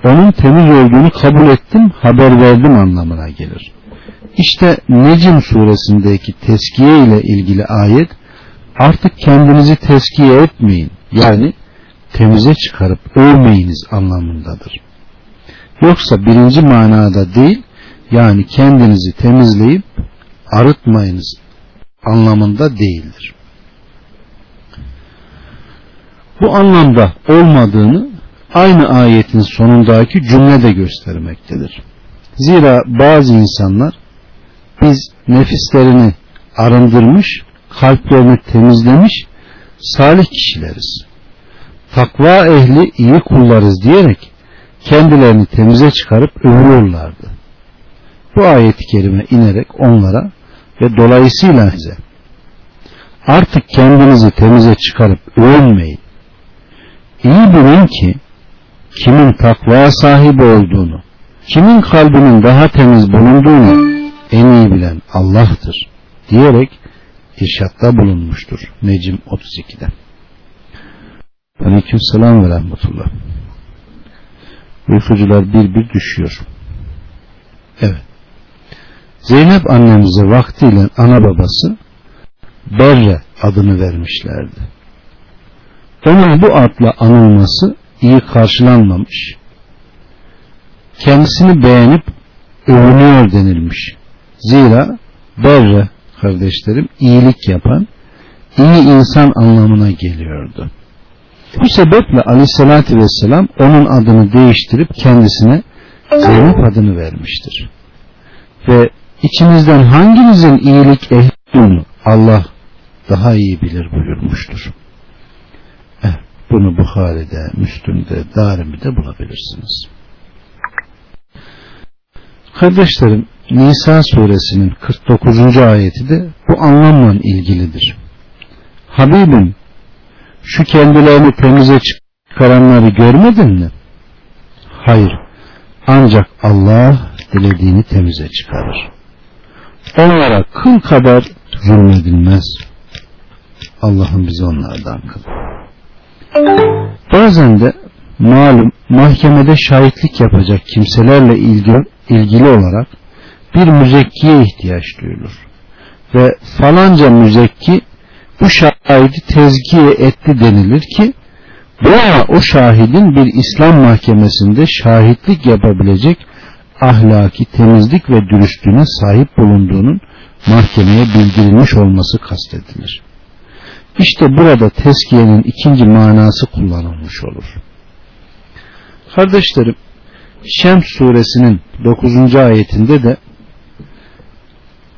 S1: onun temiz olduğunu kabul ettim, haber verdim anlamına gelir. İşte Necim suresindeki teskiye ile ilgili ayet artık kendinizi teskiye etmeyin. Yani temize çıkarıp övmeyiniz anlamındadır. Yoksa birinci manada değil yani kendinizi temizleyip arıtmayınız anlamında değildir. Bu anlamda olmadığını aynı ayetin sonundaki cümle de göstermektedir. Zira bazı insanlar biz nefislerini arındırmış, kalplerini temizlemiş salih kişileriz. Takva ehli iyi kullarız diyerek kendilerini temize çıkarıp övüyorlardı. Bu ayet-i kerime inerek onlara ve dolayısıyla bize artık kendinizi temize çıkarıp övünmeyin. İyi bilin ki kimin takva sahibi olduğunu, kimin kalbinin daha temiz bulunduğunu en iyi bilen Allah'tır diyerek irşatta bulunmuştur. Necim 32'de. Aleyküm selam ve rahmetullah. Uykucular bir bir düşüyor. Evet. Zeynep annemize vaktiyle ana babası Berre adını vermişlerdi. Onun bu adla anılması iyi karşılanmamış. Kendisini beğenip övünüyor denilmiş. Zira Berre kardeşlerim iyilik yapan, iyi insan anlamına geliyordu. Bu sebeple aleyhissalatü vesselam onun adını değiştirip kendisine Zeynep adını vermiştir. Ve içinizden hanginizin iyilik ehli Allah daha iyi bilir buyurmuştur. Eh, bunu Bukhari'de, Müslüm'de, Darimi'de bulabilirsiniz. Kardeşlerim, Nisa suresinin 49. ayeti de bu anlamla ilgilidir. Habibim, şu kendilerini temize çıkaranları görmedin mi? Hayır. Ancak Allah dilediğini temize çıkarır. Onlara kıl kadar zulmedilmez. Allah'ım bizi onlardan kıl. Bazen de malum mahkemede şahitlik yapacak kimselerle ilgili, ilgili olarak bir müzekkiye ihtiyaç duyulur. Ve falanca müzekki bu şahidi tezkiye etti denilir ki bu o şahidin bir İslam mahkemesinde şahitlik yapabilecek ahlaki temizlik ve dürüstlüğüne sahip bulunduğunun mahkemeye bildirilmiş olması kastedilir. İşte burada teskiyenin ikinci manası kullanılmış olur. Kardeşlerim, Şems suresinin 9. ayetinde de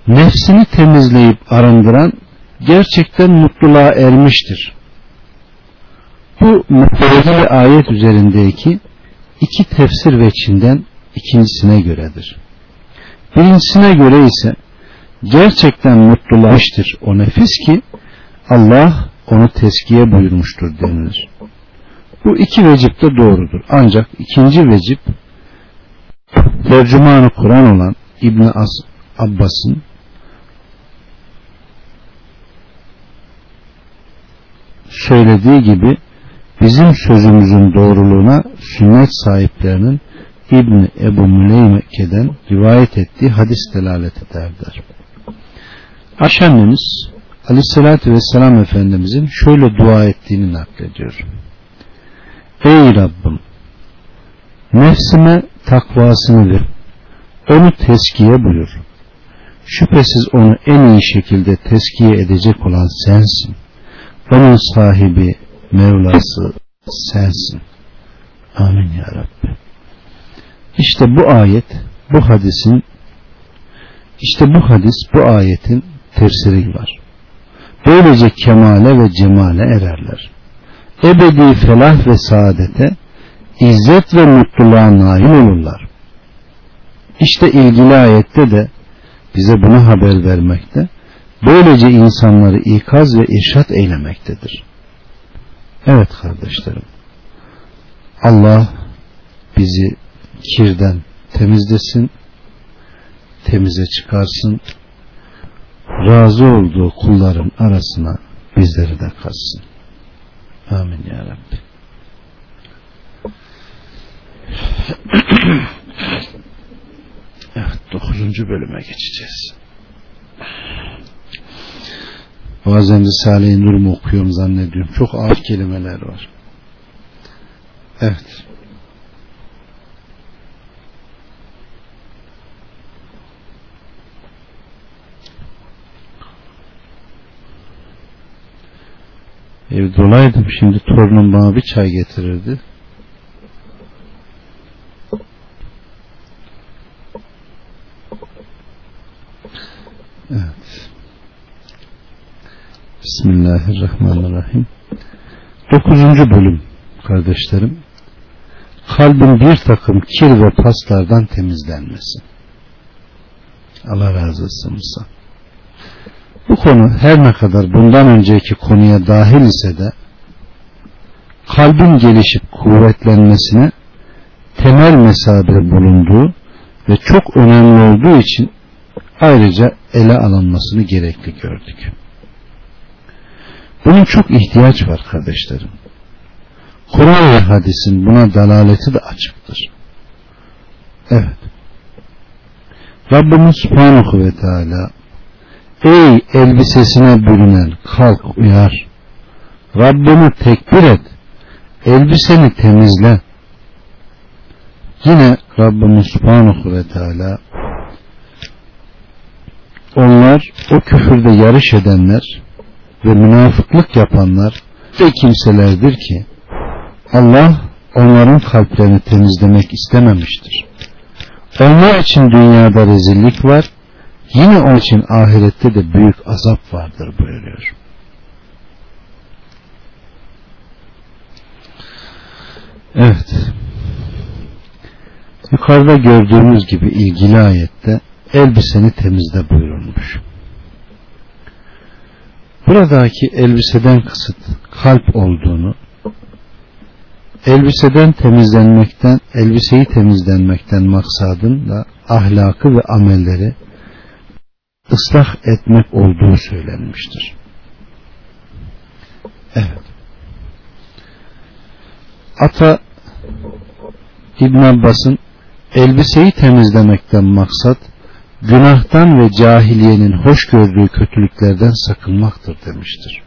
S1: nefsini temizleyip arındıran gerçekten mutluluğa ermiştir. Bu müpteleli ayet üzerindeki iki tefsir veçinden ikincisine göredir. Birincisine göre ise gerçekten mutlulaştır o nefis ki Allah onu teskiye buyurmuştur denilir. Bu iki vecip de doğrudur. Ancak ikinci vecip tercümanı Kur'an olan İbn Abbas'ın söylediği gibi bizim sözümüzün doğruluğuna sünnet sahiplerinin İbni Ebu Müleymeke'den rivayet ettiği hadis delalet ederler. Ayşe annemiz Aleyhisselatü Vesselam Efendimizin şöyle dua ettiğini naklediyor. Ey Rabbim nefsime takvasını ver. Onu teskiye buyur. Şüphesiz onu en iyi şekilde teskiye edecek olan sensin. Onun sahibi, Mevlası sensin. Amin ya Rabbi. İşte bu ayet, bu hadisin işte bu hadis, bu ayetin tefsiri var. Böylece kemale ve cemale ererler. ebedi felah ve saadete, izzet ve mutluluğa nail olurlar. İşte ilgili ayette de bize bunu haber vermekte, böylece insanları ikaz ve irşat eylemektedir. Evet kardeşlerim, Allah bizi kirden temizlesin, temize çıkarsın, razı olduğu kulların arasına bizleri de katsın. Amin ya Rabbi. Evet, dokuzuncu bölüme geçeceğiz. Bazen Risale-i Nur okuyorum zannediyorum. Çok ağır kelimeler var. Evet. Evde olaydım şimdi torunum bana bir çay getirirdi. Evet. Bismillahirrahmanirrahim. Dokuzuncu bölüm kardeşlerim. Kalbin bir takım kir ve paslardan temizlenmesi. Allah razı olsun Musa. Bu konu her ne kadar bundan önceki konuya dahil ise de kalbin gelişip kuvvetlenmesine temel mesabe bulunduğu ve çok önemli olduğu için ayrıca ele alınmasını gerekli gördük. Bunun çok ihtiyaç var kardeşlerim. Kur'an ve hadisin buna dalaleti de açıktır. Evet. Rabbimiz Subhanahu ve Teala Ey elbisesine bürünen kalk uyar. Rabbini tekbir et. Elbiseni temizle. Yine Rabbimiz Subhanahu ve Teala onlar o küfürde yarış edenler ve münafıklık yapanlar de kimselerdir ki Allah onların kalplerini temizlemek istememiştir. Onlar için dünyada rezillik var Yine onun için ahirette de büyük azap vardır buyuruyor. Evet. Yukarıda gördüğümüz gibi ilgili ayette elbiseni temizle buyurulmuş. Buradaki elbiseden kısıt kalp olduğunu, elbiseden temizlenmekten, elbiseyi temizlenmekten maksadın da ahlakı ve amelleri ıslah etmek olduğu söylenmiştir. Evet. Ata İbn Abbas'ın elbiseyi temizlemekten maksat günahtan ve cahiliyenin hoş gördüğü kötülüklerden sakınmaktır demiştir.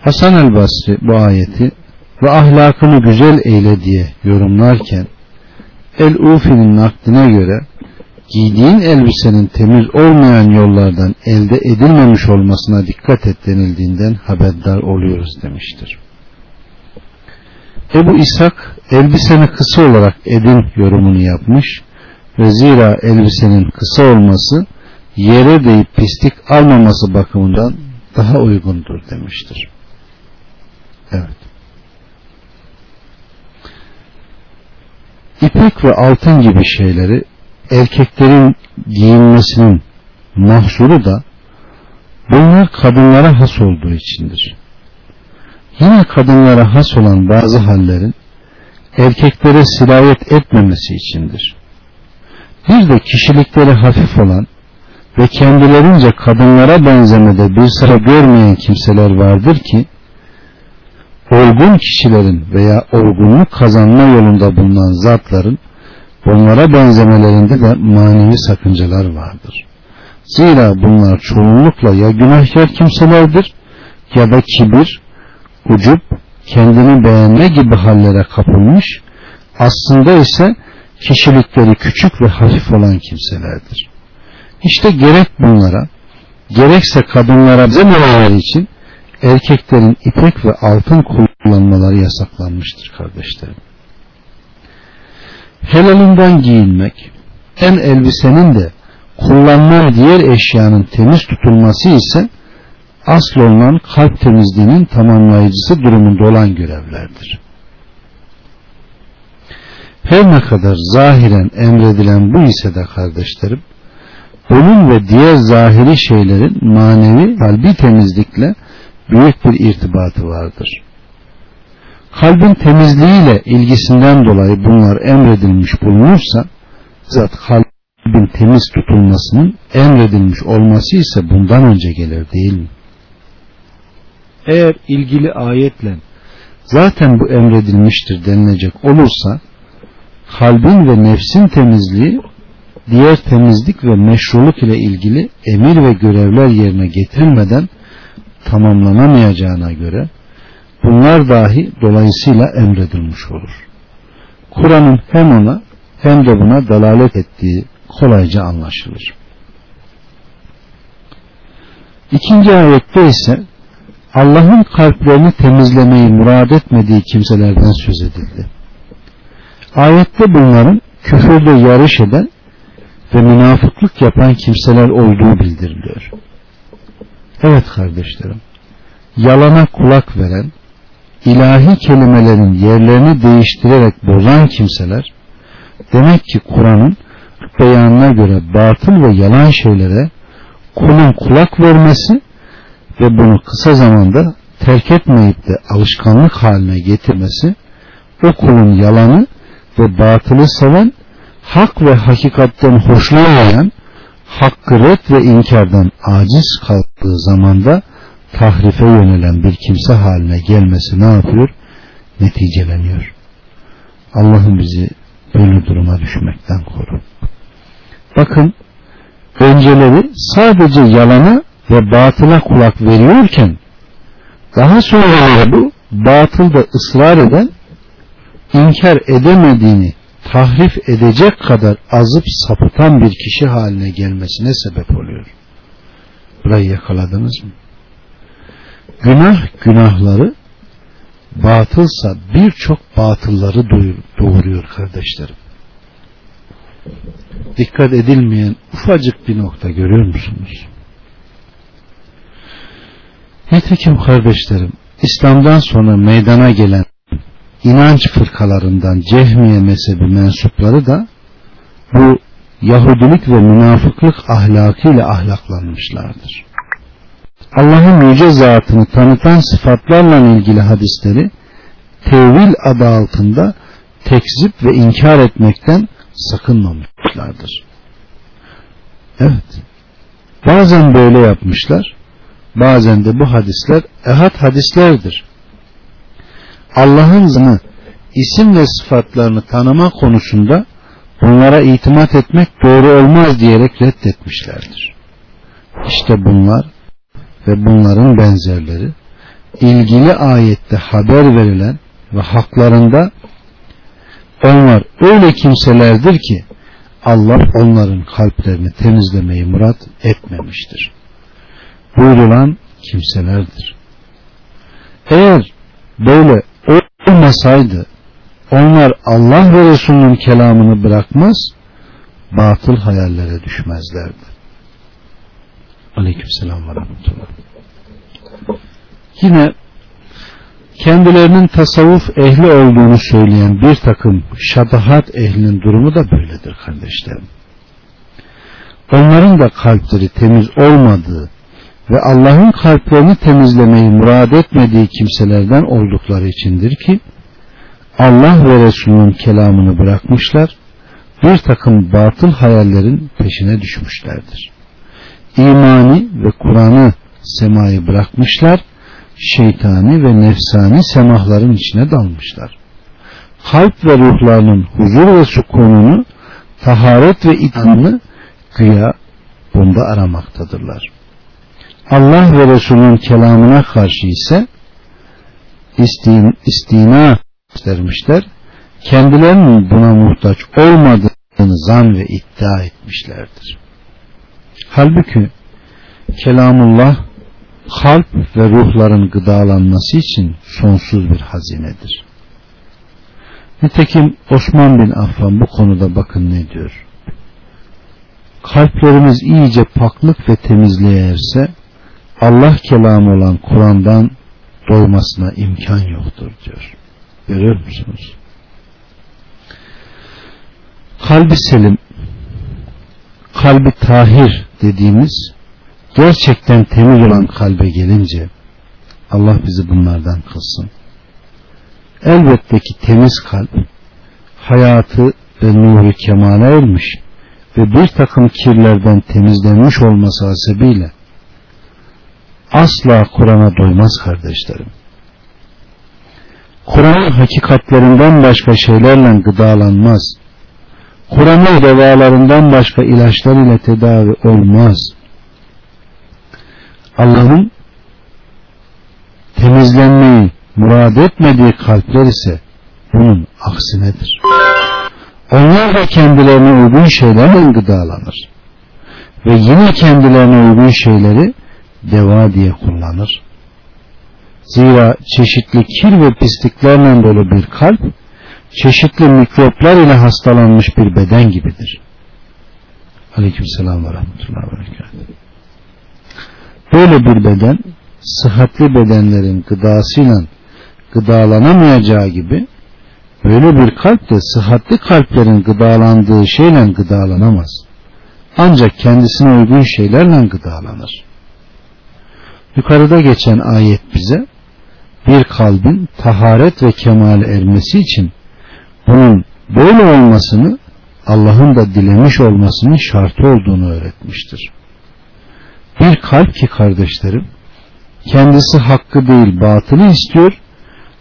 S1: Hasan el Basri bu ayeti ve ahlakını güzel eyle diye yorumlarken El-Ufi'nin nakline göre giydiğin elbisenin temiz olmayan yollardan elde edilmemiş olmasına dikkat et denildiğinden haberdar oluyoruz demiştir. Ebu İshak elbiseni kısa olarak edin yorumunu yapmış ve zira elbisenin kısa olması yere değip pislik almaması bakımından daha uygundur demiştir. Evet. İpek ve altın gibi şeyleri erkeklerin giyinmesinin mahsuru da bunlar kadınlara has olduğu içindir. Yine kadınlara has olan bazı hallerin erkeklere sirayet etmemesi içindir. Bir de kişilikleri hafif olan ve kendilerince kadınlara benzemede bir sıra görmeyen kimseler vardır ki olgun kişilerin veya olgunluk kazanma yolunda bulunan zatların bunlara benzemelerinde de manevi sakıncalar vardır. Zira bunlar çoğunlukla ya günahkar kimselerdir ya da kibir, ucup, kendini beğenme gibi hallere kapılmış, aslında ise kişilikleri küçük ve hafif olan kimselerdir. İşte gerek bunlara, gerekse kadınlara zemeleri için erkeklerin ipek ve altın kullanmaları yasaklanmıştır kardeşlerim. Helalinden giyinmek, en elbisenin de kullanılan diğer eşyanın temiz tutulması ise asıl olunan kalp temizliğinin tamamlayıcısı durumunda olan görevlerdir. Her ne kadar zahiren emredilen bu ise de kardeşlerim, bunun ve diğer zahiri şeylerin manevi kalbi temizlikle büyük bir irtibatı vardır. Kalbin temizliğiyle ilgisinden dolayı bunlar emredilmiş bulunursa, zat kalbin temiz tutulmasının emredilmiş olması ise bundan önce gelir değil mi? Eğer ilgili ayetle zaten bu emredilmiştir denilecek olursa kalbin ve nefsin temizliği diğer temizlik ve meşruluk ile ilgili emir ve görevler yerine getirilmeden tamamlanamayacağına göre bunlar dahi dolayısıyla emredilmiş olur. Kur'an'ın hem ona hem de buna dalalet ettiği kolayca anlaşılır. İkinci ayette ise Allah'ın kalplerini temizlemeyi murad etmediği kimselerden söz edildi. Ayette bunların küfürde yarış eden ve münafıklık yapan kimseler olduğu bildiriliyor. Evet kardeşlerim, yalana kulak veren, ilahi kelimelerin yerlerini değiştirerek bozan kimseler, demek ki Kur'an'ın beyanına göre batıl ve yalan şeylere kulun kulak vermesi ve bunu kısa zamanda terk etmeyip de alışkanlık haline getirmesi o kulun yalanı ve batılı seven hak ve hakikatten hoşlanmayan hakkı red ve inkardan aciz kalktığı zamanda tahrife yönelen bir kimse haline gelmesi ne yapıyor? Neticeleniyor. Allah'ım bizi böyle duruma düşmekten koru. Bakın önceleri sadece yalana ve batıla kulak veriyorken daha sonra bu batılda ısrar eden inkar edemediğini tahrif edecek kadar azıp sapıtan bir kişi haline gelmesine sebep oluyor. Burayı yakaladınız mı? Günah günahları batılsa birçok batılları doğuruyor kardeşlerim. Dikkat edilmeyen ufacık bir nokta görüyor musunuz? Nitekim kardeşlerim İslam'dan sonra meydana gelen inanç fırkalarından Cehmiye mezhebi mensupları da bu Yahudilik ve münafıklık ahlakıyla ahlaklanmışlardır. Allah'ın yüce zatını tanıtan sıfatlarla ilgili hadisleri tevil adı altında tekzip ve inkar etmekten sakınmamışlardır. Evet. Bazen böyle yapmışlar. Bazen de bu hadisler ehad hadislerdir. Allah'ın zını isim ve sıfatlarını tanıma konusunda bunlara itimat etmek doğru olmaz diyerek reddetmişlerdir. İşte bunlar ve bunların benzerleri ilgili ayette haber verilen ve haklarında onlar öyle kimselerdir ki Allah onların kalplerini temizlemeyi murat etmemiştir. Buyurulan kimselerdir. Eğer böyle olmasaydı onlar Allah ve Resulünün kelamını bırakmaz batıl hayallere düşmezlerdi. Aleykümselam ve rahmetullah. Yine kendilerinin tasavvuf ehli olduğunu söyleyen bir takım şabahat ehlinin durumu da böyledir kardeşlerim. Onların da kalpleri temiz olmadığı ve Allah'ın kalplerini temizlemeyi murad etmediği kimselerden oldukları içindir ki Allah ve Resulünün kelamını bırakmışlar bir takım batıl hayallerin peşine düşmüşlerdir. İmani ve Kur'an'ı semayı bırakmışlar şeytani ve nefsani semahların içine dalmışlar. Kalp ve ruhlarının huzur ve sukununu taharet ve itanını güya bunda aramaktadırlar. Allah ve Resulünün kelamına karşı ise istin, istina göstermişler. Kendilerinin buna muhtaç olmadığını zan ve iddia etmişlerdir. Halbuki kelamullah kalp ve ruhların gıdalanması için sonsuz bir hazinedir. Nitekim Osman bin Affan bu konuda bakın ne diyor. Kalplerimiz iyice paklık ve temizliğe erse Allah kelamı olan Kur'an'dan doymasına imkan yoktur diyor. Görüyor musunuz? Kalbi selim, kalbi tahir dediğimiz gerçekten temiz olan kalbe gelince Allah bizi bunlardan kılsın. Elbette ki temiz kalp hayatı ve nuru kemale ermiş ve bir takım kirlerden temizlenmiş olması hasebiyle asla Kur'an'a doymaz kardeşlerim. Kur'an'ın hakikatlerinden başka şeylerle gıdalanmaz. Kur'an'ın devalarından başka ilaçlar ile tedavi olmaz. Allah'ın temizlenmeyi murad etmediği kalpler ise bunun aksinedir. Onlar da kendilerine uygun şeylerle gıdalanır. Ve yine kendilerine uygun şeyleri deva diye kullanır. Zira çeşitli kir ve pisliklerle dolu bir kalp, çeşitli mikroplar ile hastalanmış bir beden gibidir. Aleykümselam ve rahmetullahi ve. Böyle bir beden, sıhhatli bedenlerin gıdasıyla gıdalanamayacağı gibi, böyle bir kalp de sıhhatli kalplerin gıdalandığı şeyle gıdalanamaz. Ancak kendisine uygun şeylerle gıdalanır. Yukarıda geçen ayet bize bir kalbin taharet ve kemale ermesi için bunun böyle olmasını Allah'ın da dilemiş olmasının şartı olduğunu öğretmiştir. Bir kalp ki kardeşlerim kendisi hakkı değil batılı istiyor,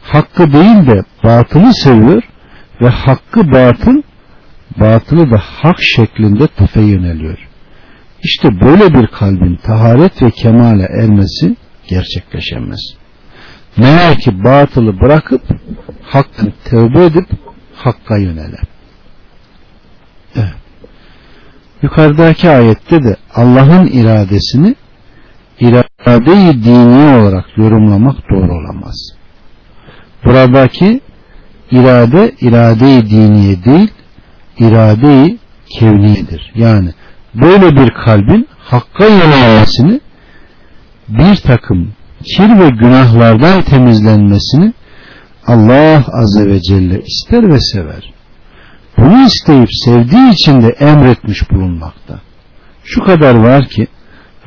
S1: hakkı değil de batılı seviyor ve hakkı batıl, batılı da hak şeklinde tefe yöneliyor. İşte böyle bir kalbin taharet ve kemale ermesi gerçekleşemez. Meğer ki batılı bırakıp hakkın tövbe edip hakka yöneler. Evet. Yukarıdaki ayette de Allah'ın iradesini iradeyi dini olarak yorumlamak doğru olamaz. Buradaki irade iradeyi diniye değil iradeyi kevniyedir. Yani böyle bir kalbin hakka yönelmesini bir takım kir ve günahlardan temizlenmesini Allah Azze ve Celle ister ve sever. Bunu isteyip sevdiği için de emretmiş bulunmakta. Şu kadar var ki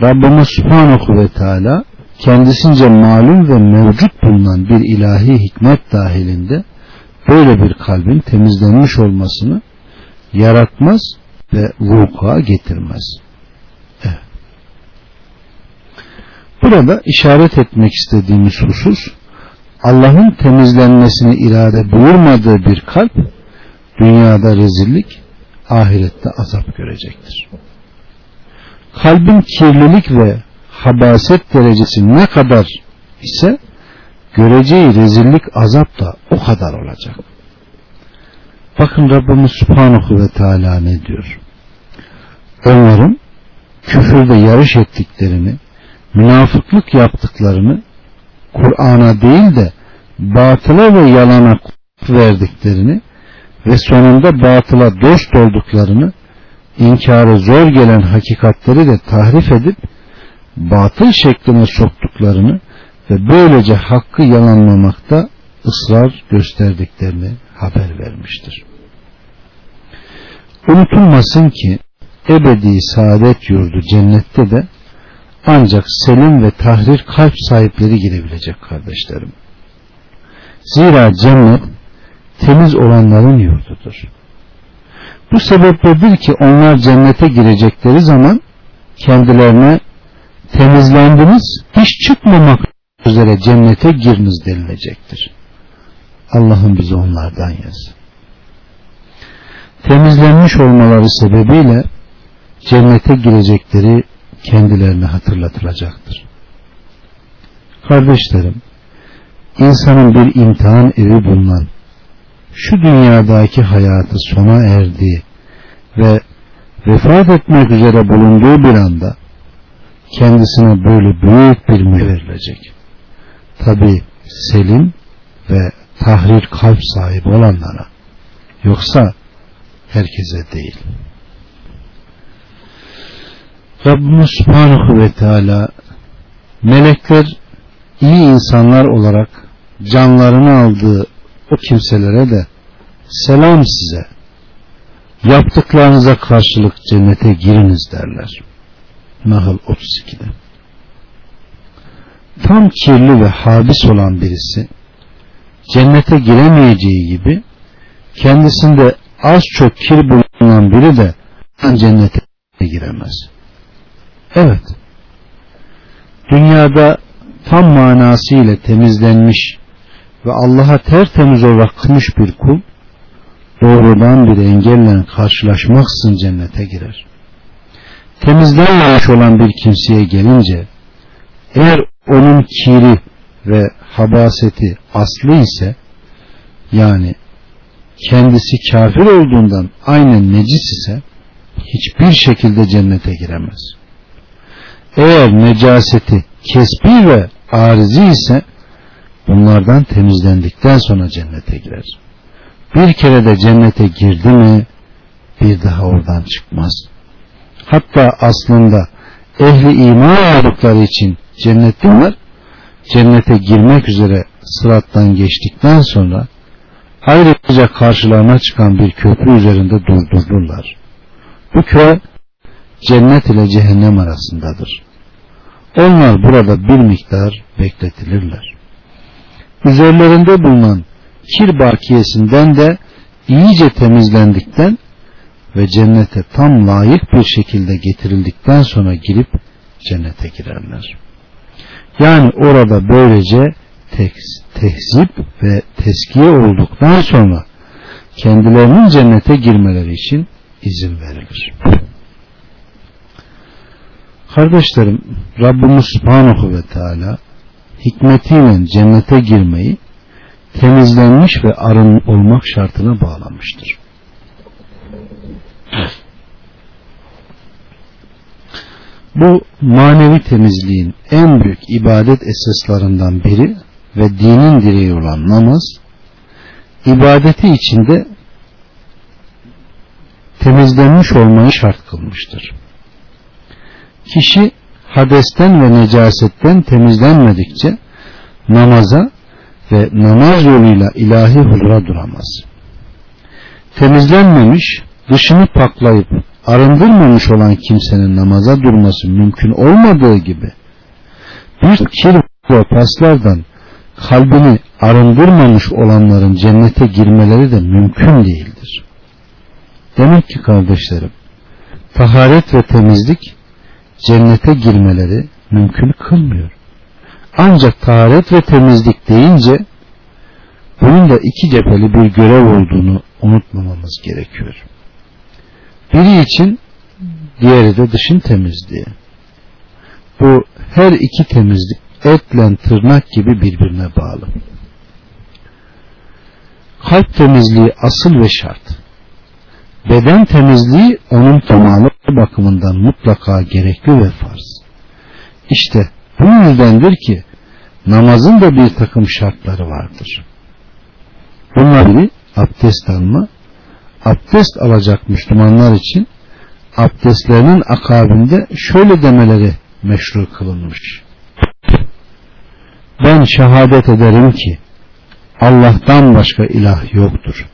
S1: Rabbimiz Subhanahu ve Teala kendisince malum ve mevcut bulunan bir ilahi hikmet dahilinde böyle bir kalbin temizlenmiş olmasını yaratmaz ve vuku'a getirmez. Burada işaret etmek istediğimiz husus Allah'ın temizlenmesini irade buyurmadığı bir kalp dünyada rezillik ahirette azap görecektir. Kalbin kirlilik ve habaset derecesi ne kadar ise göreceği rezillik azap da o kadar olacak. Bakın Rabbimiz Subhanahu ve Teala ne diyor? Onların küfürde yarış ettiklerini, münafıklık yaptıklarını Kur'an'a değil de batıla ve yalana verdiklerini ve sonunda batıla dost olduklarını inkarı zor gelen hakikatleri de tahrif edip batıl şekline soktuklarını ve böylece hakkı yalanlamakta ısrar gösterdiklerini haber vermiştir. Unutulmasın ki ebedi saadet yurdu cennette de ancak selim ve tahrir kalp sahipleri girebilecek kardeşlerim. Zira cennet temiz olanların yurdudur. Bu sebepledir ki onlar cennete girecekleri zaman kendilerine temizlendiniz, hiç çıkmamak üzere cennete giriniz denilecektir. Allah'ın bizi onlardan yaz. Temizlenmiş olmaları sebebiyle cennete girecekleri kendilerine hatırlatılacaktır. Kardeşlerim, insanın bir imtihan evi bulunan, şu dünyadaki hayatı sona erdiği ve vefat etmek üzere bulunduğu bir anda kendisine böyle büyük bir mühür verilecek. Tabi selim ve tahrir kalp sahibi olanlara yoksa herkese değil. Rabbimiz Subhanahu ve Teala melekler iyi insanlar olarak canlarını aldığı o kimselere de selam size yaptıklarınıza karşılık cennete giriniz derler. Nahl 32'de. Tam kirli ve habis olan birisi cennete giremeyeceği gibi kendisinde az çok kir bulunan biri de cennete giremez. Evet. Dünyada tam manasıyla temizlenmiş ve Allah'a tertemiz olarak kılmış bir kul doğrudan bir engelle karşılaşmaksızın cennete girer. Temizlenmemiş olan bir kimseye gelince eğer onun kiri ve habaseti aslı ise yani kendisi kafir olduğundan aynen necis ise hiçbir şekilde cennete giremez. Eğer necaseti kesbi ve arizi ise bunlardan temizlendikten sonra cennete girer. Bir kere de cennete girdi mi bir daha oradan çıkmaz. Hatta aslında ehli iman oldukları için cennetliler cennete girmek üzere sırattan geçtikten sonra ayrıca karşılarına çıkan bir köprü üzerinde durdururlar. Bu köy cennet ile cehennem arasındadır. Onlar burada bir miktar bekletilirler. Üzerlerinde bulunan kir bakiyesinden de iyice temizlendikten ve cennete tam layık bir şekilde getirildikten sonra girip cennete girerler. Yani orada böylece tehzip ve teskiye olduktan sonra kendilerinin cennete girmeleri için izin verilir. Kardeşlerim Rabbimiz Subhanahu ve Teala hikmetiyle cennete girmeyi temizlenmiş ve arın olmak şartına bağlamıştır. Bu manevi temizliğin en büyük ibadet esaslarından biri ve dinin direği olan namaz ibadeti içinde temizlenmiş olmayı şart kılmıştır. Kişi hadesten ve necasetten temizlenmedikçe namaza ve namaz yoluyla ilahi huzura duramaz. Temizlenmemiş, dışını paklayıp arındırmamış olan kimsenin namaza durması mümkün olmadığı gibi bir kir ve paslardan kalbini arındırmamış olanların cennete girmeleri de mümkün değildir. Demek ki kardeşlerim taharet ve temizlik cennete girmeleri mümkün kılmıyor. Ancak taharet ve temizlik deyince bunun da iki cepheli bir görev olduğunu unutmamamız gerekiyor. Biri için diğeri de dışın temizliği. Bu her iki temizlik etle tırnak gibi birbirine bağlı. Kalp temizliği asıl ve şart. Beden temizliği onun tamamı bakımından mutlaka gerekli ve farz. İşte bu yüzdendir ki namazın da bir takım şartları vardır. Bunlar biri abdest alma, abdest alacak Müslümanlar için abdestlerinin akabinde şöyle demeleri meşru kılınmış. Ben şehadet ederim ki Allah'tan başka ilah yoktur.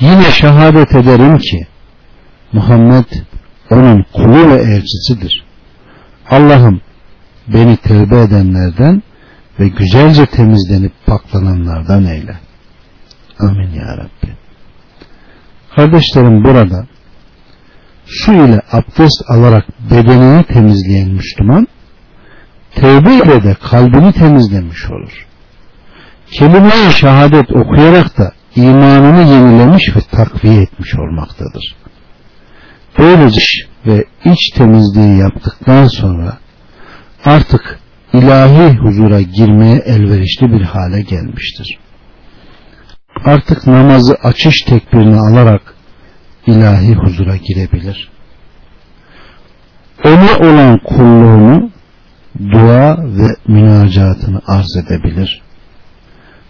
S1: Yine şehadet ederim ki Muhammed onun kulu ve elçisidir. Allah'ım beni tövbe edenlerden ve güzelce temizlenip paklananlardan eyle. Amin ya Rabbi. Kardeşlerim burada su ile abdest alarak bedenini temizleyen Müslüman tevbe ile de kalbini temizlemiş olur. Kelime-i şehadet okuyarak da imanını yenilemiş ve takviye etmiş olmaktadır. Böylece ve iç temizliği yaptıktan sonra artık ilahi huzura girmeye elverişli bir hale gelmiştir. Artık namazı açış tekbirini alarak ilahi huzura girebilir. Ona olan kulluğunu dua ve münacatını arz edebilir.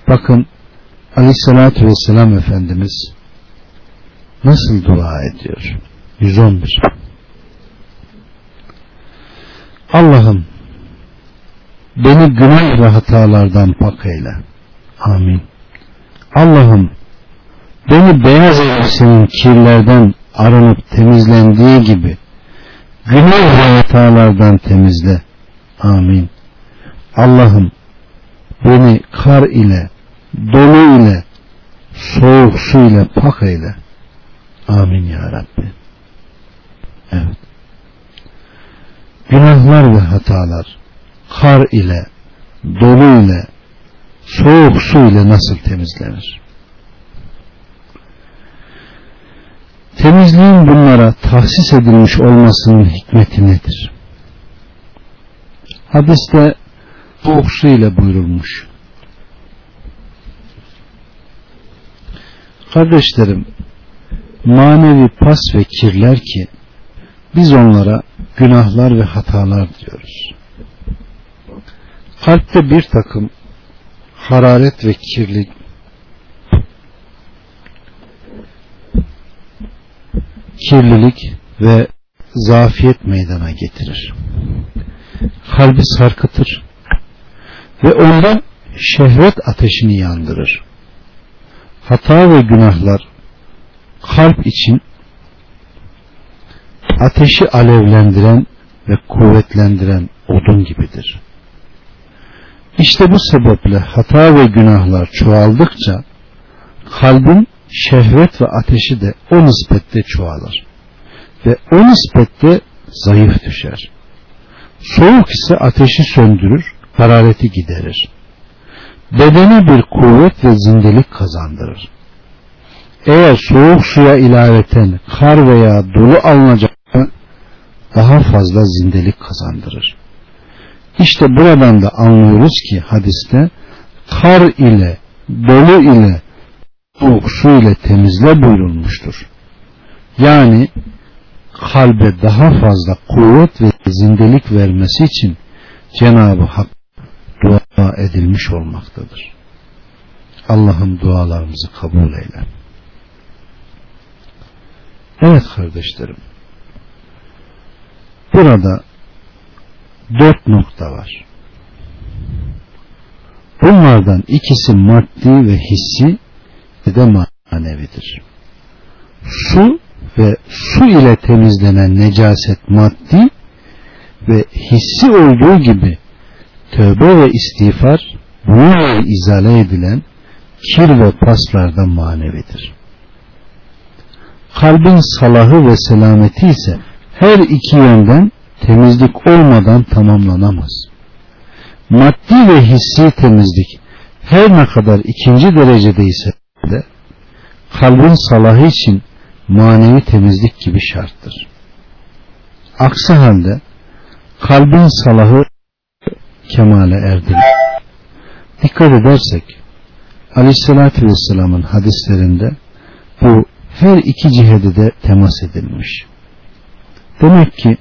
S1: Bakın Aleyhisselatü Vesselam Efendimiz nasıl dua ediyor? 111 Allah'ım beni günah ve hatalardan pak eyle. Amin. Allah'ım beni beyaz elbisenin kirlerden arınıp temizlendiği gibi günah ve hatalardan temizle. Amin. Allah'ım beni kar ile, dolu ile, soğuk su ile pak eyle. Amin ya Rabbi. Evet. Günahlar ve hatalar kar ile, dolu ile, soğuk su ile nasıl temizlenir? Temizliğin bunlara tahsis edilmiş olmasının hikmeti nedir? Hadiste soğuk su ile buyurulmuş. Kardeşlerim, manevi pas ve kirler ki biz onlara günahlar ve hatalar diyoruz. Kalpte bir takım hararet ve kirlik kirlilik ve zafiyet meydana getirir. Kalbi sarkıtır ve onda şehvet ateşini yandırır. Hata ve günahlar kalp için ateşi alevlendiren ve kuvvetlendiren odun gibidir. İşte bu sebeple hata ve günahlar çoğaldıkça kalbin şehvet ve ateşi de o nispette çoğalır. Ve o nispette zayıf düşer. Soğuk ise ateşi söndürür, harareti giderir. Bedene bir kuvvet ve zindelik kazandırır. Eğer soğuk suya ilaveten kar veya dolu alınacak daha fazla zindelik kazandırır. İşte buradan da anlıyoruz ki hadiste kar ile dolu ile soğuk su ile temizle buyurulmuştur. Yani kalbe daha fazla kuvvet ve zindelik vermesi için Cenab-ı Hak dua edilmiş olmaktadır. Allah'ım dualarımızı kabul eyle. Evet kardeşlerim. Burada dört nokta var. Bunlardan ikisi maddi ve hissi ve de manevidir. Su ve su ile temizlenen necaset maddi ve hissi olduğu gibi tövbe ve istiğfar bununla izale edilen kir ve paslarda manevidir. Kalbin salahı ve selameti ise her iki yönden temizlik olmadan tamamlanamaz. Maddi ve hissi temizlik her ne kadar ikinci derecede ise de kalbin salahı için manevi temizlik gibi şarttır. Aksi halde kalbin salahı kemale erdirir. Dikkat edersek Aleyhisselatü Vesselam'ın hadislerinde bu her iki cihede de temas edilmiş. Demek ki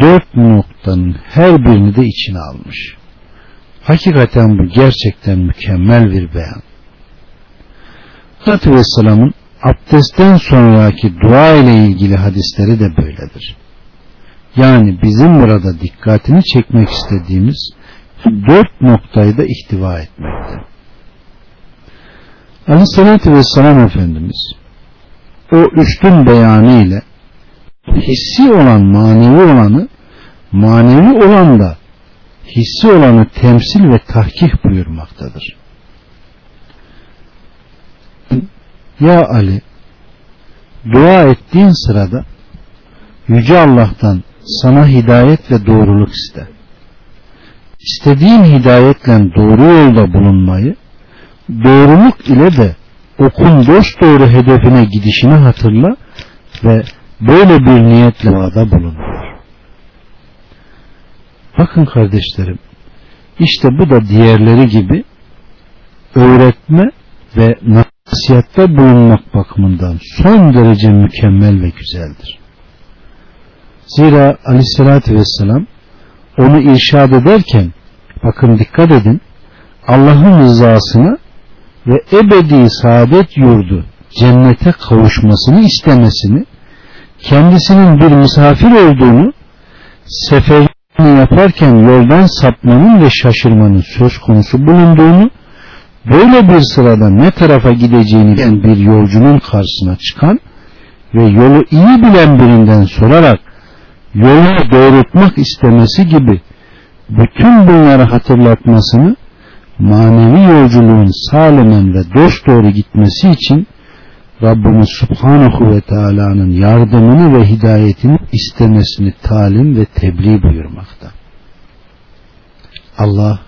S1: dört noktanın her birini de içine almış. Hakikaten bu gerçekten mükemmel bir beyan. Aleyhisselatü Vesselam'ın abdestten sonraki dua ile ilgili hadisleri de böyledir. Yani bizim burada dikkatini çekmek istediğimiz dört noktayı da ihtiva etmekte. Aleyhisselatü Vesselam Efendimiz o üstün beyanı ile hissi olan manevi olanı manevi olan da hissi olanı temsil ve tahkik buyurmaktadır. Ya Ali dua ettiğin sırada Yüce Allah'tan sana hidayet ve doğruluk iste. İstediğin hidayetle doğru yolda bulunmayı doğruluk ile de okun dost doğru hedefine gidişini hatırla ve böyle bir niyetle vada bulunur. Bakın kardeşlerim işte bu da diğerleri gibi öğretme ve nasihatte bulunmak bakımından son derece mükemmel ve güzeldir. Zira aleyhissalatü vesselam onu irşad ederken bakın dikkat edin Allah'ın rızasını ve ebedi saadet yurdu cennete kavuşmasını istemesini kendisinin bir misafir olduğunu sefer yaparken yoldan sapmanın ve şaşırmanın söz konusu bulunduğunu, böyle bir sırada ne tarafa gideceğini bilen bir yolcunun karşısına çıkan ve yolu iyi bilen birinden sorarak yolunu doğrultmak istemesi gibi bütün bunları hatırlatmasını manevi yolculuğun salimen ve dost doğru gitmesi için Rabbimiz Subhanahu ve Teala'nın yardımını ve hidayetini istemesini talim ve tebliğ buyurmakta. Allah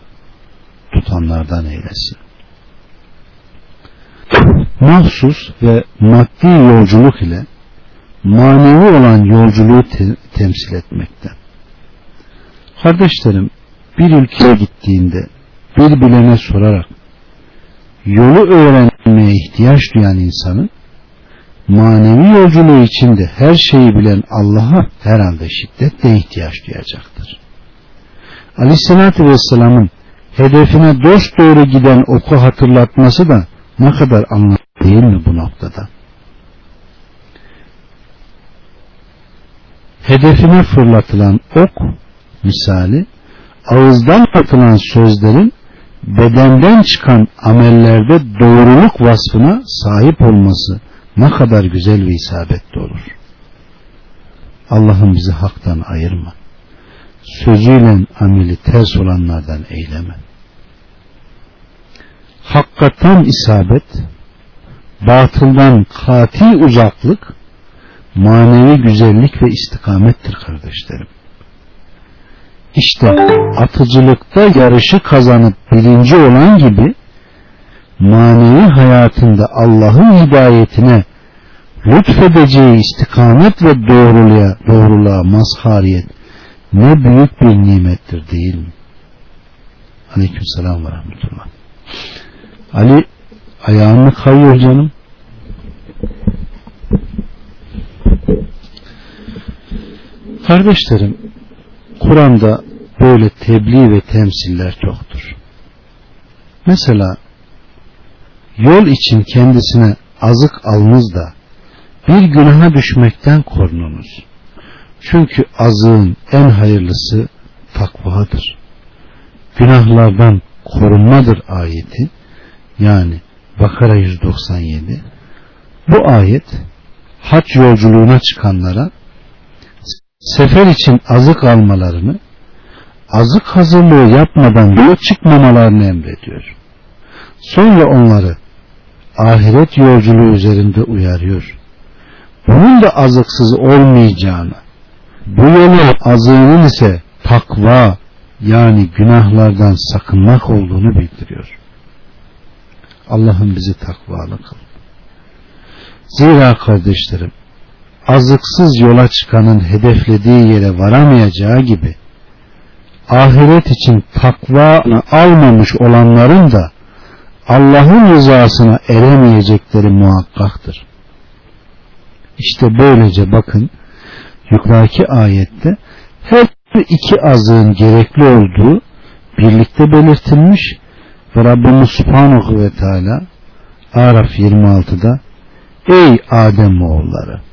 S1: tutanlardan eylesin. Mahsus ve maddi yolculuk ile manevi olan yolculuğu te- temsil etmekte. Kardeşlerim bir ülkeye gittiğinde bir bilene sorarak yolu öğrenmeye ihtiyaç duyan insanın manevi yolculuğu içinde her şeyi bilen Allah'a herhalde şiddetle ihtiyaç duyacaktır. Aleyhissalatü Vesselam'ın hedefine dost doğru giden oku hatırlatması da ne kadar anlamlı değil mi bu noktada? Hedefine fırlatılan ok misali ağızdan atılan sözlerin bedenden çıkan amellerde doğruluk vasfına sahip olması ne kadar güzel ve isabetli olur. Allah'ım bizi haktan ayırma. Sözüyle ameli ters olanlardan eyleme. Hakka tam isabet, batıldan katil uzaklık, manevi güzellik ve istikamettir kardeşlerim. İşte atıcılıkta yarışı kazanıp birinci olan gibi manevi hayatında Allah'ın hidayetine lütfedeceği istikamet ve doğruluğa, doğruluğa mazhariyet ne büyük bir nimettir değil mi? Aleyküm selam ve rahmetullah. Ali ayağını kayıyor canım. Kardeşlerim Kur'an'da böyle tebliğ ve temsiller çoktur. Mesela yol için kendisine azık alınız da bir günaha düşmekten korununuz. Çünkü azığın en hayırlısı takvadır. Günahlardan korunmadır ayeti yani Bakara 197 bu ayet hac yolculuğuna çıkanlara sefer için azık almalarını azık hazırlığı yapmadan yola çıkmamalarını emrediyor. Sonra onları ahiret yolculuğu üzerinde uyarıyor. Bunun da azıksız olmayacağını, bu yolun azığının ise takva yani günahlardan sakınmak olduğunu bildiriyor. Allah'ım bizi takvalı kıl. Zira kardeşlerim, azıksız yola çıkanın hedeflediği yere varamayacağı gibi ahiret için takva almamış olanların da Allah'ın rızasına eremeyecekleri muhakkaktır. İşte böylece bakın yukarıki ayette her iki azığın gerekli olduğu birlikte belirtilmiş ve Rabbimiz Subhanahu ve Teala Araf 26'da Ey Adem oğulları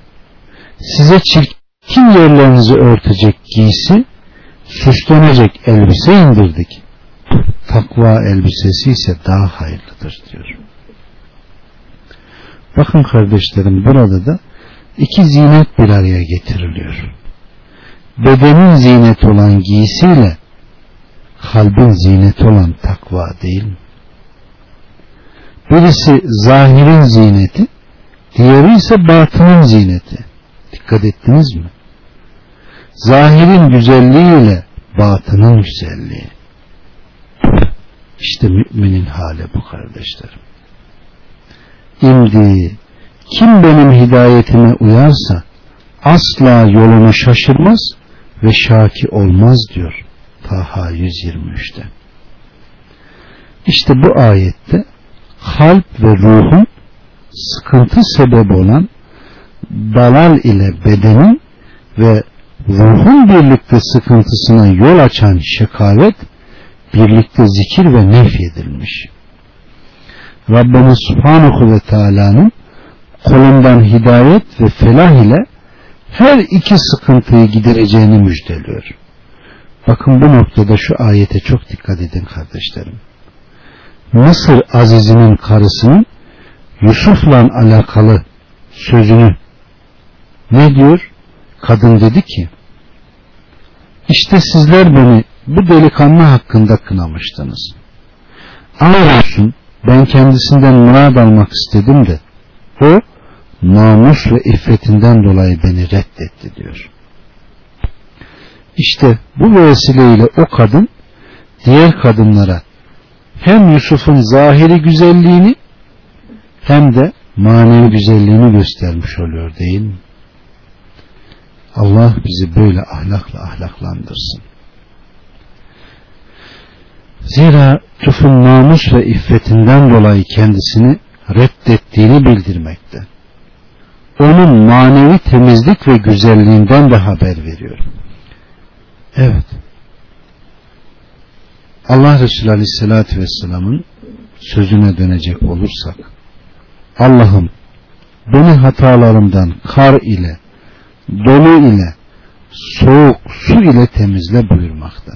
S1: size çirkin yerlerinizi örtecek giysi süslenecek elbise indirdik. Takva elbisesi ise daha hayırlıdır diyor. Bakın kardeşlerim burada da iki zinet bir araya getiriliyor. Bedenin ziyneti olan giysiyle kalbin ziyneti olan takva değil mi? Birisi zahirin ziyneti, diğeri ise batının ziyneti. Dikkat ettiniz mi? Zahirin güzelliğiyle batının güzelliği. İşte müminin hali bu kardeşlerim. İmdi kim benim hidayetime uyarsa asla yolunu şaşırmaz ve şaki olmaz diyor Taha 123'te. İşte bu ayette kalp ve ruhun sıkıntı sebebi olan dalal ile bedenin ve ruhun birlikte sıkıntısına yol açan şekavet birlikte zikir ve nef edilmiş. Rabbimiz Subhanahu ve Teala'nın kolundan hidayet ve felah ile her iki sıkıntıyı gidereceğini müjdeliyor. Bakın bu noktada şu ayete çok dikkat edin kardeşlerim. Mısır Aziz'inin karısının Yusuf'la alakalı sözünü ne diyor? Kadın dedi ki işte sizler beni bu delikanlı hakkında kınamıştınız. Ama olsun ben kendisinden murad almak istedim de o namus ve iffetinden dolayı beni reddetti diyor. İşte bu vesileyle o kadın diğer kadınlara hem Yusuf'un zahiri güzelliğini hem de manevi güzelliğini göstermiş oluyor değil mi? Allah bizi böyle ahlakla ahlaklandırsın. Zira Yusuf'un namus ve iffetinden dolayı kendisini reddettiğini bildirmekte. Onun manevi temizlik ve güzelliğinden de haber veriyor. Evet. Allah Resulü Aleyhisselatü Vesselam'ın sözüne dönecek olursak Allah'ım beni hatalarımdan kar ile dolu ile soğuk su ile temizle buyurmakta.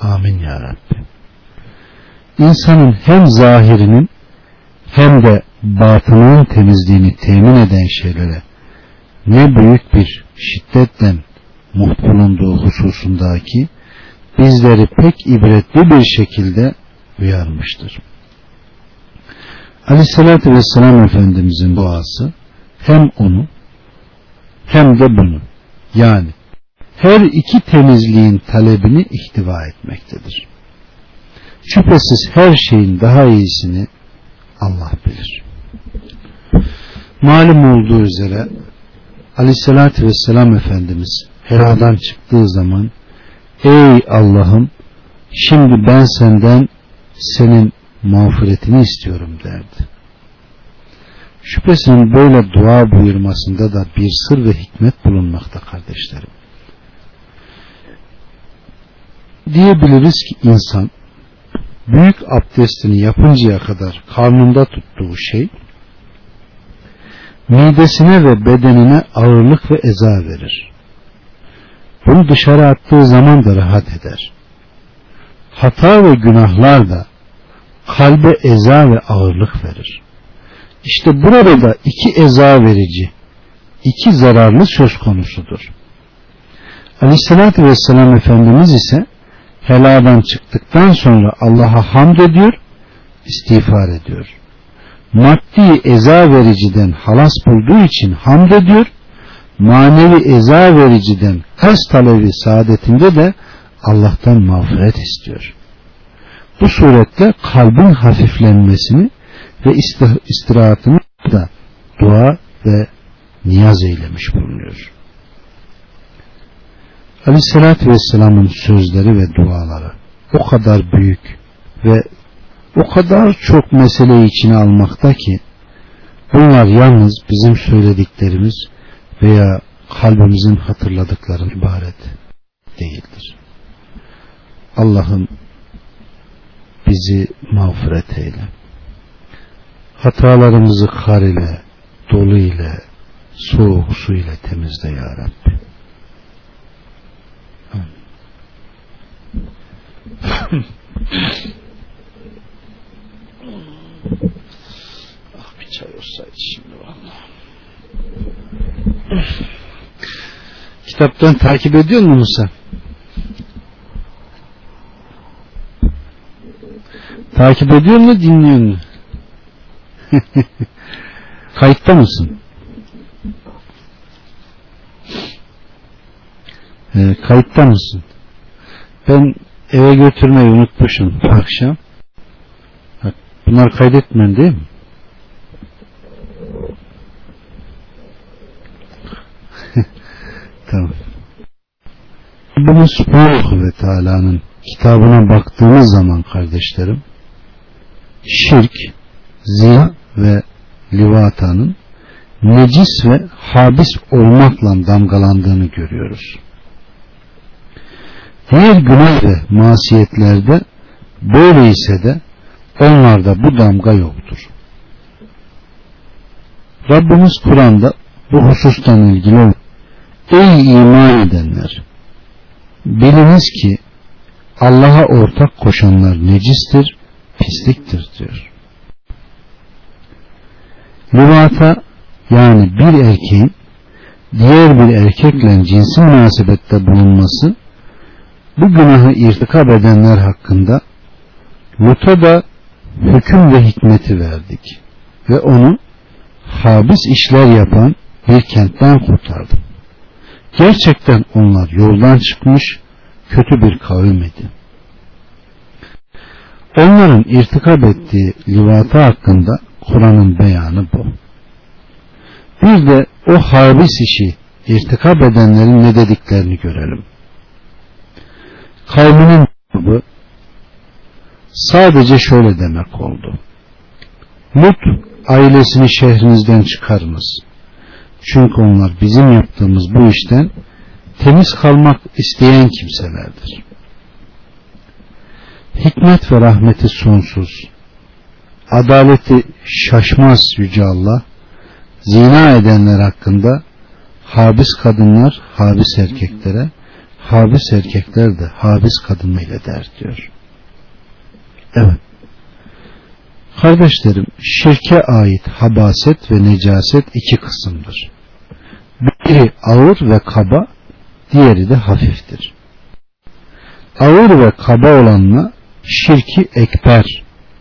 S1: Amin ya Rabbi. İnsanın hem zahirinin hem de batının temizliğini temin eden şeylere ne büyük bir şiddetle muht bulunduğu hususundaki bizleri pek ibretli bir şekilde uyarmıştır. Aleyhissalatü Vesselam Efendimizin duası hem onu hem de bunu yani her iki temizliğin talebini ihtiva etmektedir. Şüphesiz her şeyin daha iyisini Allah bilir. Malum olduğu üzere Aleyhisselatü Vesselam Efendimiz heradan çıktığı zaman Ey Allah'ım şimdi ben senden senin mağfiretini istiyorum derdi. Şüphesiz böyle dua buyurmasında da bir sır ve hikmet bulunmakta kardeşlerim. Diyebiliriz ki insan büyük abdestini yapıncaya kadar karnında tuttuğu şey midesine ve bedenine ağırlık ve eza verir. Bunu dışarı attığı zaman da rahat eder. Hata ve günahlar da kalbe eza ve ağırlık verir. İşte burada da iki eza verici, iki zararlı söz konusudur. Aleyhissalatü Vesselam Efendimiz ise heladan çıktıktan sonra Allah'a hamd ediyor, istiğfar ediyor. Maddi eza vericiden halas bulduğu için hamd ediyor, manevi eza vericiden has talebi saadetinde de Allah'tan mağfiret istiyor. Bu suretle kalbin hafiflenmesini ve istirahatını da dua ve niyaz eylemiş bulunuyor. Aleyhissalatü Vesselam'ın sözleri ve duaları o kadar büyük ve o kadar çok meseleyi içine almakta ki bunlar yalnız bizim söylediklerimiz veya kalbimizin hatırladıkları ibaret değildir. Allah'ım bizi mağfiret eyle. Hatalarımızı kar ile, dolu ile, soğuk su ile temizle ya Rabbi. ah bir çay olsaydı şimdi valla. Kitaptan takip ediyor musun Musa? Takip ediyor mu dinliyor mu? Kayıtta mısın? E, kayıtta mısın? Ben eve götürmeyi unutmuşum akşam. Bunlar kaydetmen değil mi? tamam. Bunun Subhanahu ve Teala'nın kitabına baktığımız zaman kardeşlerim şirk, zina ve livatanın necis ve habis olmakla damgalandığını görüyoruz. Diğer günah ve masiyetlerde böyle ise de onlarda bu damga yoktur. Rabbimiz Kur'an'da bu husustan ilgili Ey iman edenler! Biliniz ki Allah'a ortak koşanlar necistir, pisliktir diyor. Livata yani bir erkeğin diğer bir erkekle cinsi münasebette bulunması bu günahı irtikab edenler hakkında Lut'a da hüküm ve hikmeti verdik ve onu habis işler yapan bir kentten kurtardım. Gerçekten onlar yoldan çıkmış kötü bir kavim idi. Onların irtikab ettiği livata hakkında Kur'an'ın beyanı bu. Bir de o habis işi irtikab edenlerin ne dediklerini görelim. Kavminin bu sadece şöyle demek oldu. Lut ailesini şehrinizden çıkarınız. Çünkü onlar bizim yaptığımız bu işten temiz kalmak isteyen kimselerdir. Hikmet ve rahmeti sonsuz. Adaleti şaşmaz Yüce Allah. Zina edenler hakkında habis kadınlar habis erkeklere, habis erkekler de habis kadınıyla der diyor. Evet. Kardeşlerim, şirke ait habaset ve necaset iki kısımdır. Biri ağır ve kaba, diğeri de hafiftir. Ağır ve kaba olanla şirki ekber,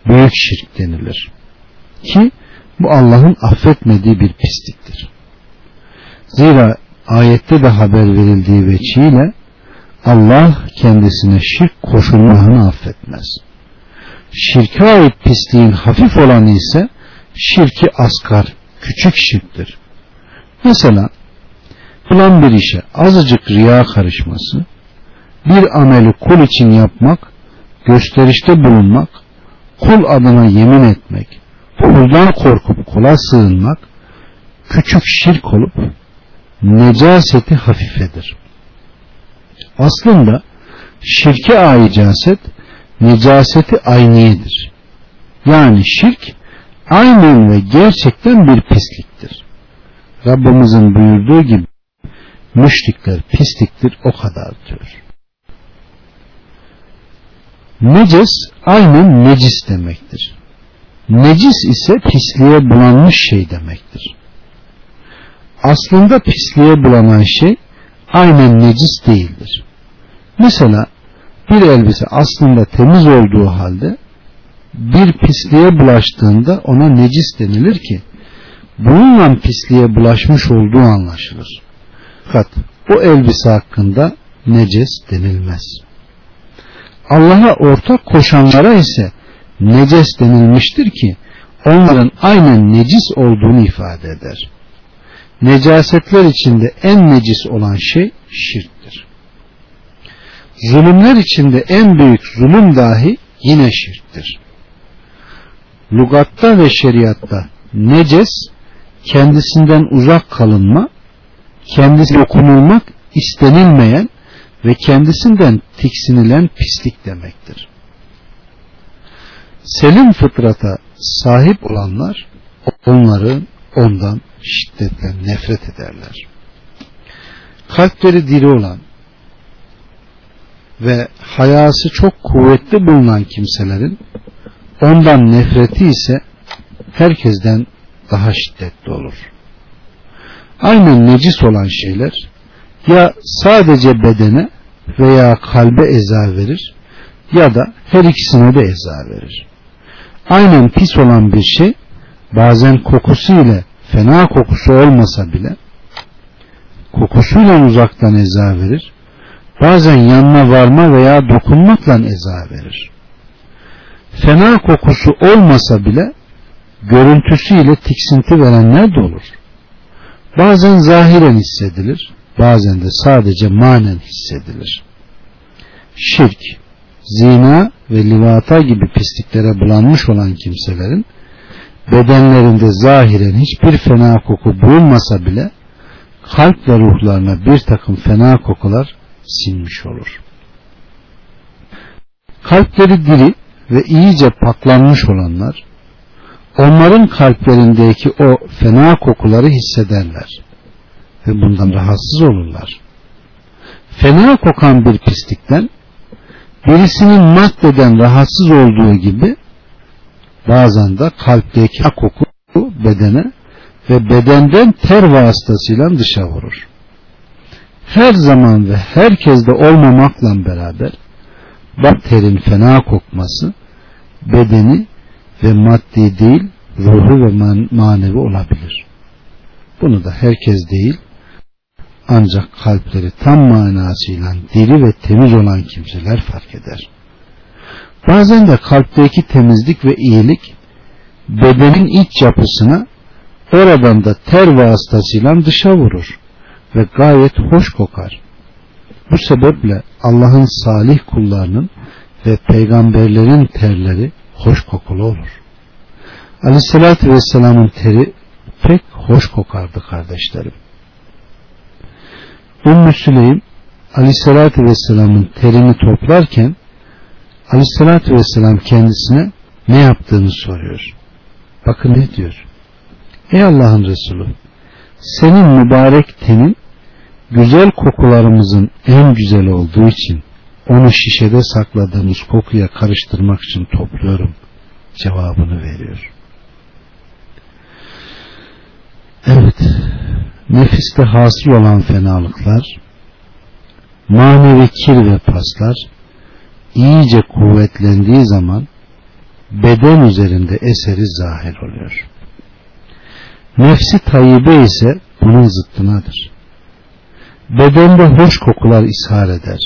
S1: büyük şirk denilir. Ki bu Allah'ın affetmediği bir pisliktir. Zira ayette de haber verildiği veçiyle Allah kendisine şirk koşulmahını affetmez. Şirke ait pisliğin hafif olanı ise şirki asgar, küçük şirktir. Mesela yapılan bir işe azıcık riya karışması, bir ameli kul için yapmak, gösterişte bulunmak, kul adına yemin etmek, kuldan korkup kula sığınmak, küçük şirk olup necaseti hafifedir. Aslında şirke aicaset necaseti ayniyedir. Yani şirk aynen ve gerçekten bir pisliktir. Rabbimizin buyurduğu gibi müşrikler pisliktir o kadar diyor. Neces aynen necis demektir. Necis ise pisliğe bulanmış şey demektir. Aslında pisliğe bulanan şey aynen necis değildir. Mesela bir elbise aslında temiz olduğu halde bir pisliğe bulaştığında ona necis denilir ki bununla pisliğe bulaşmış olduğu anlaşılır. Fakat o elbise hakkında neces denilmez. Allah'a ortak koşanlara ise neces denilmiştir ki onların aynen necis olduğunu ifade eder. Necasetler içinde en necis olan şey şirktir. Zulümler içinde en büyük zulüm dahi yine şirktir. Lugatta ve şeriatta neces kendisinden uzak kalınma, kendisi dokunulmak istenilmeyen ve kendisinden tiksinilen pislik demektir. Selim fıtrata sahip olanlar onları ondan şiddetle nefret ederler. Kalpleri diri olan ve hayası çok kuvvetli bulunan kimselerin ondan nefreti ise herkesten daha şiddetli olur. Aynen necis olan şeyler ya sadece bedene veya kalbe eza verir ya da her ikisine de eza verir. Aynen pis olan bir şey bazen kokusu ile fena kokusu olmasa bile kokusuyla uzaktan eza verir. Bazen yanına varma veya dokunmakla eza verir. Fena kokusu olmasa bile görüntüsüyle tiksinti verenler de olur. Bazen zahiren hissedilir, bazen de sadece manen hissedilir. Şirk, zina ve livata gibi pisliklere bulanmış olan kimselerin bedenlerinde zahiren hiçbir fena koku bulunmasa bile kalp ve ruhlarına bir takım fena kokular sinmiş olur. Kalpleri diri ve iyice paklanmış olanlar onların kalplerindeki o fena kokuları hissederler ve bundan rahatsız olurlar. Fena kokan bir pislikten birisinin maddeden rahatsız olduğu gibi bazen de kalpteki koku bedene ve bedenden ter vasıtasıyla dışa vurur. Her zaman ve herkeste olmamakla beraber bakterin fena kokması bedeni ve maddi değil ruhu ve man manevi olabilir. Bunu da herkes değil ancak kalpleri tam manasıyla diri ve temiz olan kimseler fark eder. Bazen de kalpteki temizlik ve iyilik bedenin iç yapısına oradan da ter vasıtasıyla dışa vurur ve gayet hoş kokar. Bu sebeple Allah'ın salih kullarının ve peygamberlerin terleri hoş kokulu olur. Aleyhissalatü Vesselam'ın teri pek hoş kokardı kardeşlerim. Ümmü Süleym Aleyhissalatü Vesselam'ın terini toplarken Aleyhissalatü Vesselam kendisine ne yaptığını soruyor. Bakın ne diyor. Ey Allah'ın Resulü senin mübarek tenin güzel kokularımızın en güzel olduğu için onu şişede sakladığımız kokuya karıştırmak için topluyorum cevabını veriyor. Evet, nefiste hasıl olan fenalıklar, manevi kir ve paslar iyice kuvvetlendiği zaman beden üzerinde eseri zahir oluyor. Nefsi tayyibe ise bunun zıttınadır. Bedende hoş kokular ishar eder.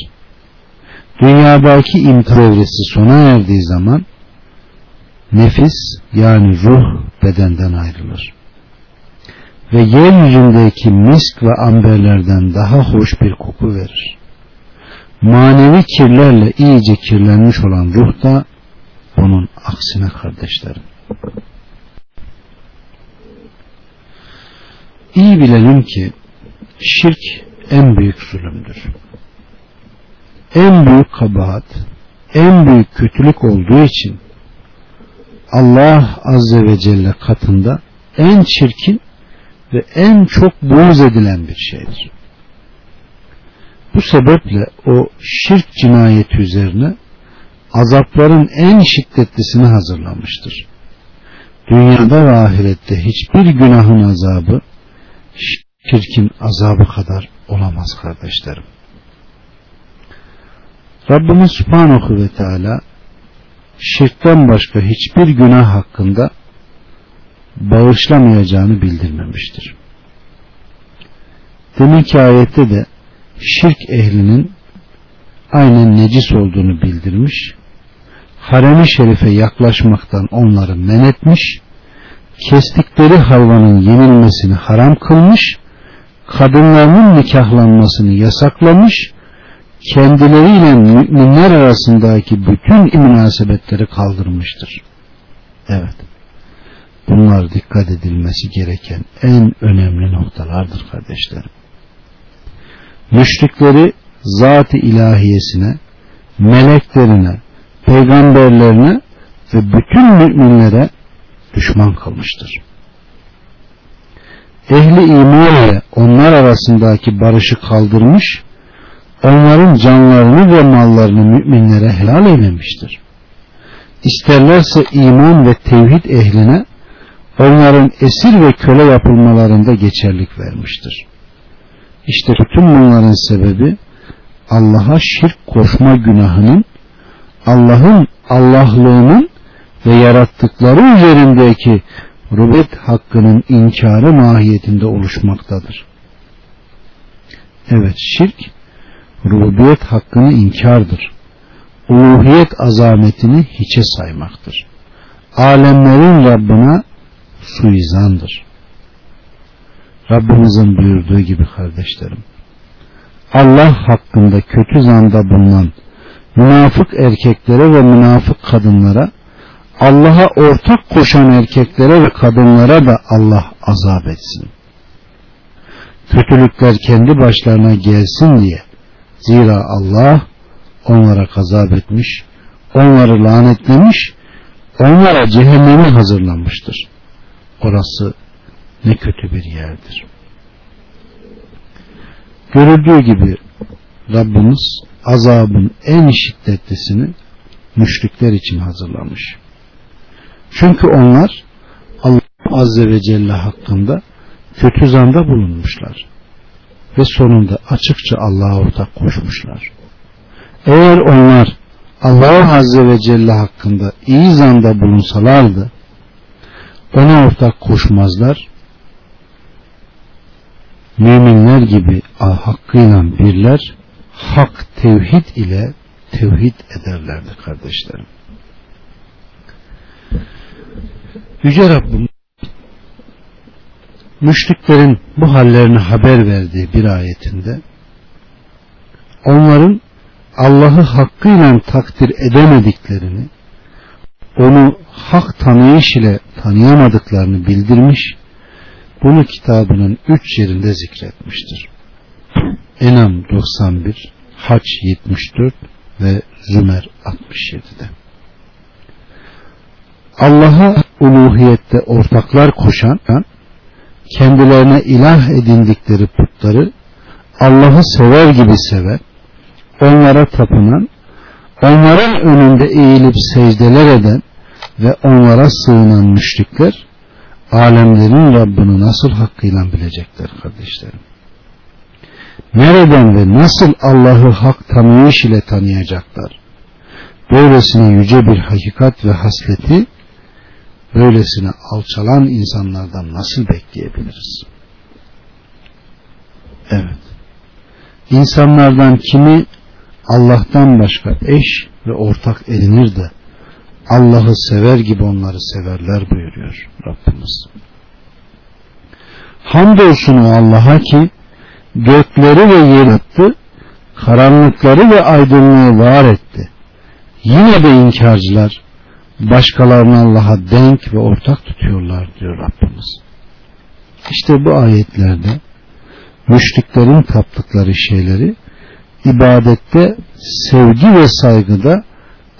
S1: Dünyadaki imtihan sona erdiği zaman nefis yani ruh bedenden ayrılır. Ve yeryüzündeki misk ve amberlerden daha hoş bir koku verir. Manevi kirlerle iyice kirlenmiş olan ruh da bunun aksine kardeşlerim. İyi bilelim ki şirk en büyük zulümdür. En büyük kabahat, en büyük kötülük olduğu için Allah Azze ve Celle katında en çirkin ve en çok buğz edilen bir şeydir. Bu sebeple o şirk cinayeti üzerine azapların en şiddetlisini hazırlamıştır. Dünyada ve ahirette hiçbir günahın azabı şirkin azabı kadar olamaz kardeşlerim. Rabbimiz Subhanahu ve Teala şirkten başka hiçbir günah hakkında bağışlamayacağını bildirmemiştir. Demek ki ayette de şirk ehlinin aynen necis olduğunu bildirmiş, harem-i şerife yaklaşmaktan onları men etmiş, kestikleri hayvanın yenilmesini haram kılmış, kadınlarının nikahlanmasını yasaklamış, kendileriyle müminler arasındaki bütün münasebetleri kaldırmıştır. Evet. Bunlar dikkat edilmesi gereken en önemli noktalardır kardeşlerim. Müşrikleri zat-ı ilahiyesine, meleklerine, peygamberlerine ve bütün müminlere düşman kılmıştır. Ehli iman ile onlar arasındaki barışı kaldırmış, onların canlarını ve mallarını müminlere helal eylemiştir. İsterlerse iman ve tevhid ehline onların esir ve köle yapılmalarında geçerlik vermiştir. İşte bütün bunların sebebi Allah'a şirk koşma günahının Allah'ın Allahlığının ve yarattıkları üzerindeki rubet hakkının inkarı mahiyetinde oluşmaktadır. Evet şirk rububiyet hakkını inkardır. Uluhiyet azametini hiçe saymaktır. Alemlerin Rabbına suizandır. Rabbimizin buyurduğu gibi kardeşlerim. Allah hakkında kötü zanda bulunan münafık erkeklere ve münafık kadınlara Allah'a ortak koşan erkeklere ve kadınlara da Allah azap etsin. Kötülükler kendi başlarına gelsin diye. Zira Allah onlara gazap etmiş, onları lanetlemiş, onlara cehennemi hazırlamıştır. Orası ne kötü bir yerdir. Görüldüğü gibi Rabbimiz azabın en şiddetlisini müşrikler için hazırlamış. Çünkü onlar Allah Azze ve Celle hakkında kötü zanda bulunmuşlar. Ve sonunda açıkça Allah'a ortak koşmuşlar. Eğer onlar Allah Azze ve Celle hakkında iyi zanda bulunsalardı ona ortak koşmazlar müminler gibi hakkıyla birler hak tevhid ile tevhid ederlerdi kardeşlerim. Yüce Rabbim müşriklerin bu hallerini haber verdiği bir ayetinde onların Allah'ı hakkıyla takdir edemediklerini onu hak tanıyış ile tanıyamadıklarını bildirmiş bunu kitabının üç yerinde zikretmiştir. Enam 91, Haç 74 ve Zümer 67'de. Allah'a uluhiyette ortaklar koşan, kendilerine ilah edindikleri putları Allah'ı sever gibi sever, onlara tapınan, onların önünde eğilip secdeler eden ve onlara sığınan müşrikler, alemlerin Rabbini nasıl hakkıyla bilecekler kardeşlerim. Nereden ve nasıl Allah'ı hak tanıyış ile tanıyacaklar? Böylesine yüce bir hakikat ve hasleti böylesine alçalan insanlardan nasıl bekleyebiliriz? Evet. İnsanlardan kimi Allah'tan başka eş ve ortak edinir de Allah'ı sever gibi onları severler buyuruyor Rabbimiz. Hamdolsun o Allah'a ki gökleri ve yeri karanlıkları ve aydınlığı var etti. Yine de inkarcılar başkalarını Allah'a denk ve ortak tutuyorlar diyor Rabbimiz. İşte bu ayetlerde müşriklerin taptıkları şeyleri ibadette sevgi ve saygıda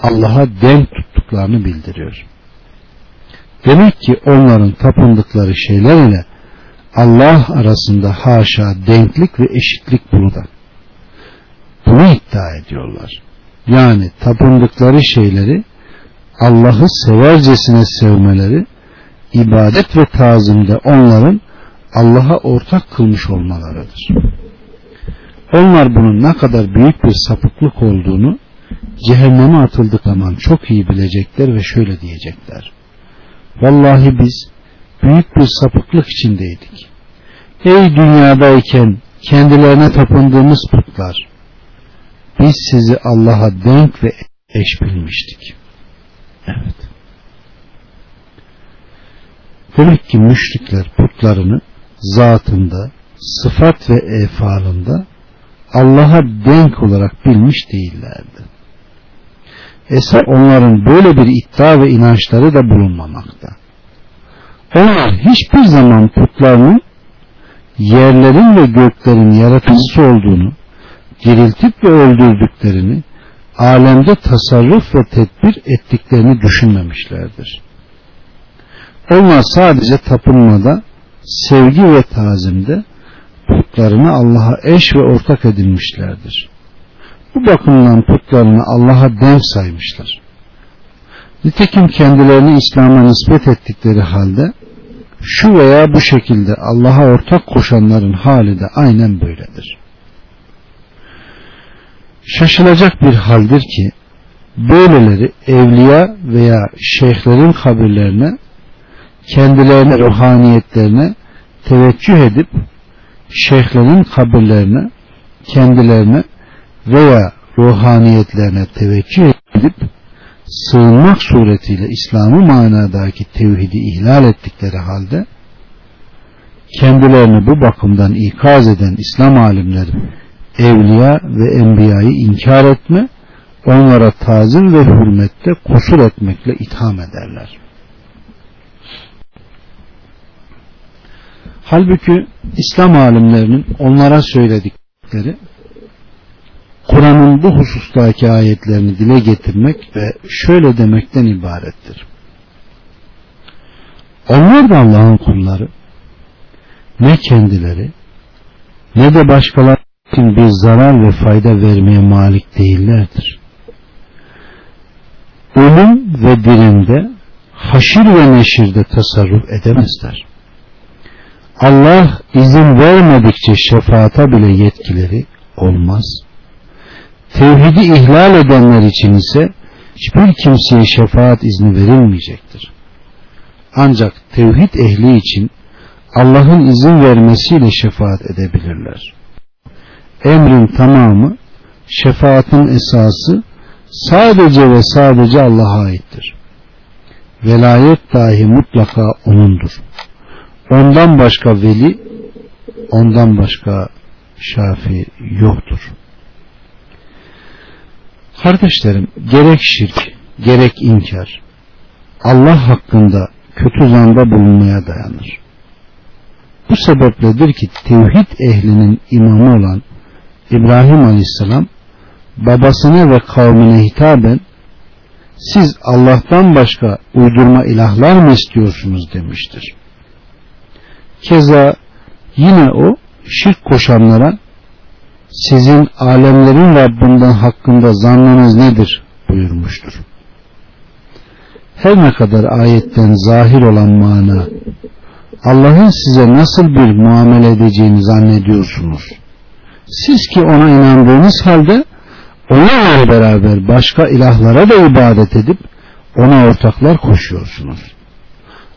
S1: Allah'a denk tuttuklarını bildiriyor. Demek ki onların tapındıkları şeyler ile Allah arasında haşa denklik ve eşitlik bulunan. Bunu iddia ediyorlar. Yani tapındıkları şeyleri Allah'ı severcesine sevmeleri ibadet ve tazimde onların Allah'a ortak kılmış olmalarıdır. Onlar bunun ne kadar büyük bir sapıklık olduğunu cehenneme atıldık zaman çok iyi bilecekler ve şöyle diyecekler. Vallahi biz büyük bir sapıklık içindeydik. Ey dünyadayken kendilerine tapındığımız putlar biz sizi Allah'a denk ve eş bilmiştik. Evet. Demek ki müşrikler putlarını zatında, sıfat ve efalında Allah'a denk olarak bilmiş değillerdi. Esas onların böyle bir iddia ve inançları da bulunmamakta. Onlar hiçbir zaman putlarının yerlerin ve göklerin yaratıcısı olduğunu, diriltip ve öldürdüklerini, alemde tasarruf ve tedbir ettiklerini düşünmemişlerdir. Onlar sadece tapınmada, sevgi ve tazimde putlarını Allah'a eş ve ortak edinmişlerdir. Bu bakımdan putlarını Allah'a denk saymışlar. Nitekim kendilerini İslam'a nispet ettikleri halde şu veya bu şekilde Allah'a ortak koşanların hali de aynen böyledir. Şaşılacak bir haldir ki böyleleri evliya veya şeyhlerin kabirlerine kendilerine ruhaniyetlerine teveccüh edip şeyhlerin kabirlerine kendilerine veya ruhaniyetlerine teveccüh edip sığınmak suretiyle İslam'ı manadaki tevhidi ihlal ettikleri halde kendilerini bu bakımdan ikaz eden İslam alimleri evliya ve enbiyayı inkar etme, onlara tazim ve hürmette kusur etmekle itham ederler. Halbuki İslam alimlerinin onlara söyledikleri Kur'an'ın bu husustaki ayetlerini dile getirmek ve şöyle demekten ibarettir. Onlar da Allah'ın kulları ne kendileri ne de başkaları bir zarar ve fayda vermeye malik değillerdir. Ölüm ve dirimde haşir ve neşirde tasarruf edemezler. Allah izin vermedikçe şefaata bile yetkileri olmaz. Tevhidi ihlal edenler için ise hiçbir kimseye şefaat izni verilmeyecektir. Ancak tevhid ehli için Allah'ın izin vermesiyle şefaat edebilirler. Emrin tamamı, şefaatin esası sadece ve sadece Allah'a aittir. Velayet dahi mutlaka O'nundur. Ondan başka veli, ondan başka şafi yoktur. Kardeşlerim, gerek şirk, gerek inkar, Allah hakkında kötü zanda bulunmaya dayanır. Bu sebepledir ki tevhid ehlinin imamı olan İbrahim Aleyhisselam babasına ve kavmine hitaben siz Allah'tan başka uydurma ilahlar mı istiyorsunuz demiştir. Keza yine o şirk koşanlara sizin alemlerin Rabbinden hakkında zannınız nedir buyurmuştur. Her ne kadar ayetten zahir olan mana Allah'ın size nasıl bir muamele edeceğini zannediyorsunuz. Siz ki ona inandığınız halde onunla beraber başka ilahlara da ibadet edip ona ortaklar koşuyorsunuz.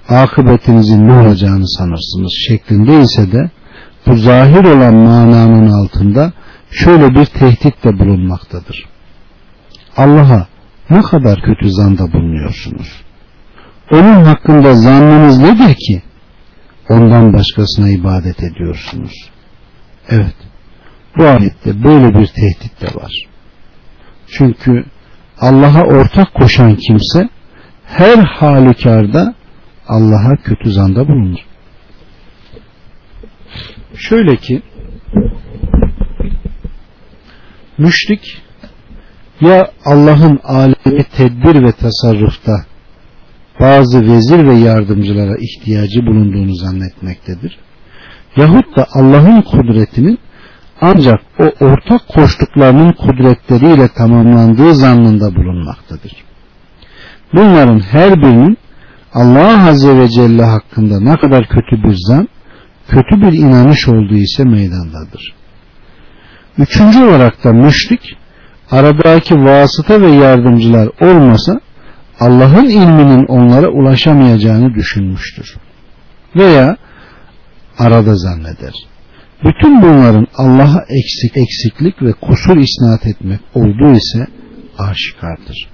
S1: Akıbetinizin ne olacağını sanırsınız şeklinde ise de bu zahir olan mananın altında şöyle bir tehdit de bulunmaktadır. Allah'a ne kadar kötü zanda bulunuyorsunuz? Onun hakkında zannınız nedir ki? Ondan başkasına ibadet ediyorsunuz. Evet. Bu ayette böyle bir tehdit de var. Çünkü Allah'a ortak koşan kimse her halükarda Allah'a kötü zanda bulunur. Şöyle ki müşrik ya Allah'ın alemi tedbir ve tasarrufta bazı vezir ve yardımcılara ihtiyacı bulunduğunu zannetmektedir. Yahut da Allah'ın kudretinin ancak o ortak koştuklarının kudretleriyle tamamlandığı zannında bulunmaktadır. Bunların her birinin Allah Azze ve Celle hakkında ne kadar kötü bir zan, kötü bir inanış olduğu ise meydandadır. Üçüncü olarak da müşrik, aradaki vasıta ve yardımcılar olmasa Allah'ın ilminin onlara ulaşamayacağını düşünmüştür. Veya arada zanneder. Bütün bunların Allah'a eksik, eksiklik ve kusur isnat etmek olduğu ise aşikardır.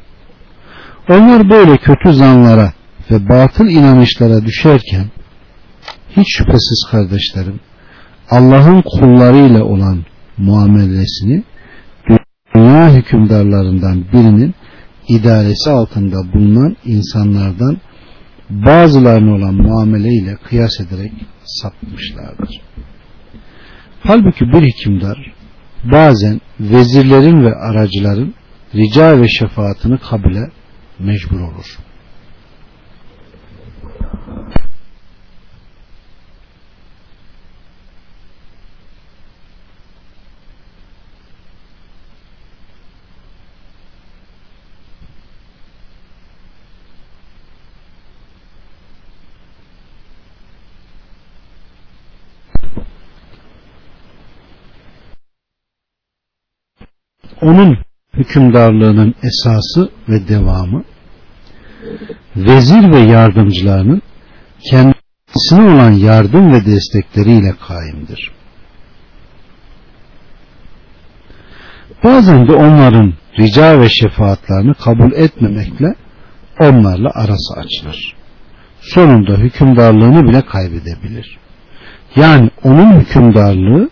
S1: Onlar böyle kötü zanlara ve batıl inanışlara düşerken hiç şüphesiz kardeşlerim Allah'ın kullarıyla olan muamelesini dünya hükümdarlarından birinin idaresi altında bulunan insanlardan bazılarına olan muameleyle kıyas ederek sapmışlardır. Halbuki bir hükümdar bazen vezirlerin ve aracıların rica ve şefaatini kabule mecbur olur. Onun hükümdarlığının esası ve devamı vezir ve yardımcılarının kendisine olan yardım ve destekleriyle kaimdir. Bazen de onların rica ve şefaatlerini kabul etmemekle onlarla arası açılır. Sonunda hükümdarlığını bile kaybedebilir. Yani onun hükümdarlığı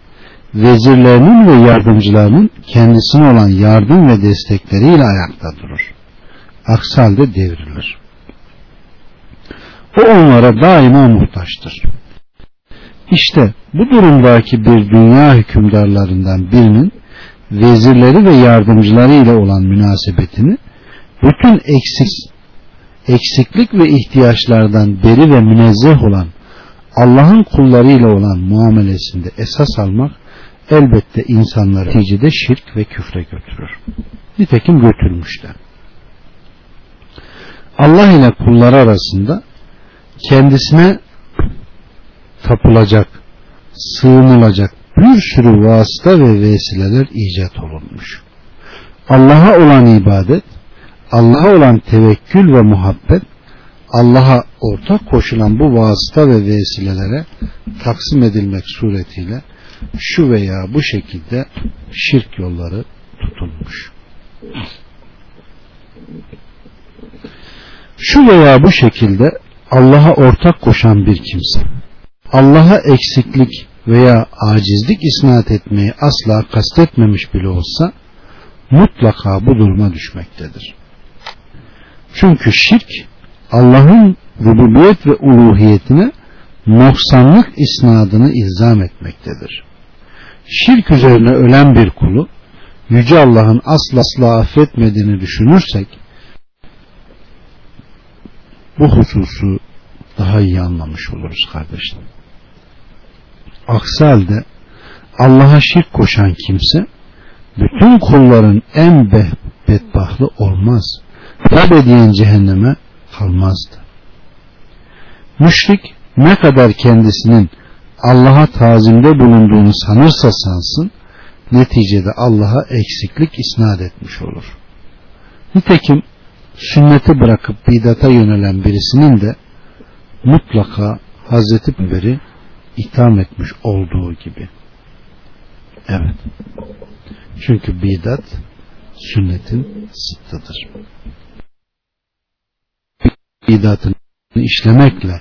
S1: vezirlerinin ve yardımcılarının kendisine olan yardım ve destekleriyle ayakta durur. Aksi halde devrilir. O onlara daima muhtaçtır. İşte bu durumdaki bir dünya hükümdarlarından birinin vezirleri ve yardımcıları ile olan münasebetini bütün eksik, eksiklik ve ihtiyaçlardan beri ve münezzeh olan Allah'ın kullarıyla olan muamelesinde esas almak elbette insanları neticede şirk ve küfre götürür. Nitekim götürmüşler. Allah ile kulları arasında kendisine tapılacak, sığınılacak bir sürü vasıta ve vesileler icat olunmuş. Allah'a olan ibadet, Allah'a olan tevekkül ve muhabbet, Allah'a ortak koşulan bu vasıta ve vesilelere taksim edilmek suretiyle şu veya bu şekilde şirk yolları tutulmuş. Şu veya bu şekilde Allah'a ortak koşan bir kimse Allah'a eksiklik veya acizlik isnat etmeyi asla kastetmemiş bile olsa mutlaka bu duruma düşmektedir. Çünkü şirk Allah'ın rububiyet ve uluhiyetine noksanlık isnadını ilzam etmektedir. Şirk üzerine ölen bir kulu Yüce Allah'ın asla asla affetmediğini düşünürsek bu hususu daha iyi anlamış oluruz kardeşim. Aksi halde Allah'a şirk koşan kimse bütün kulların en bedbahtlı olmaz. Ebediyen cehenneme kalmazdı. Müşrik ne kadar kendisinin Allah'a tazimde bulunduğunu sanırsa sansın, neticede Allah'a eksiklik isnat etmiş olur. Nitekim sünneti bırakıp bidata yönelen birisinin de mutlaka Hazreti Peygamber'i itham etmiş olduğu gibi. Evet. Çünkü bidat sünnetin zıttıdır. Bidatını işlemekle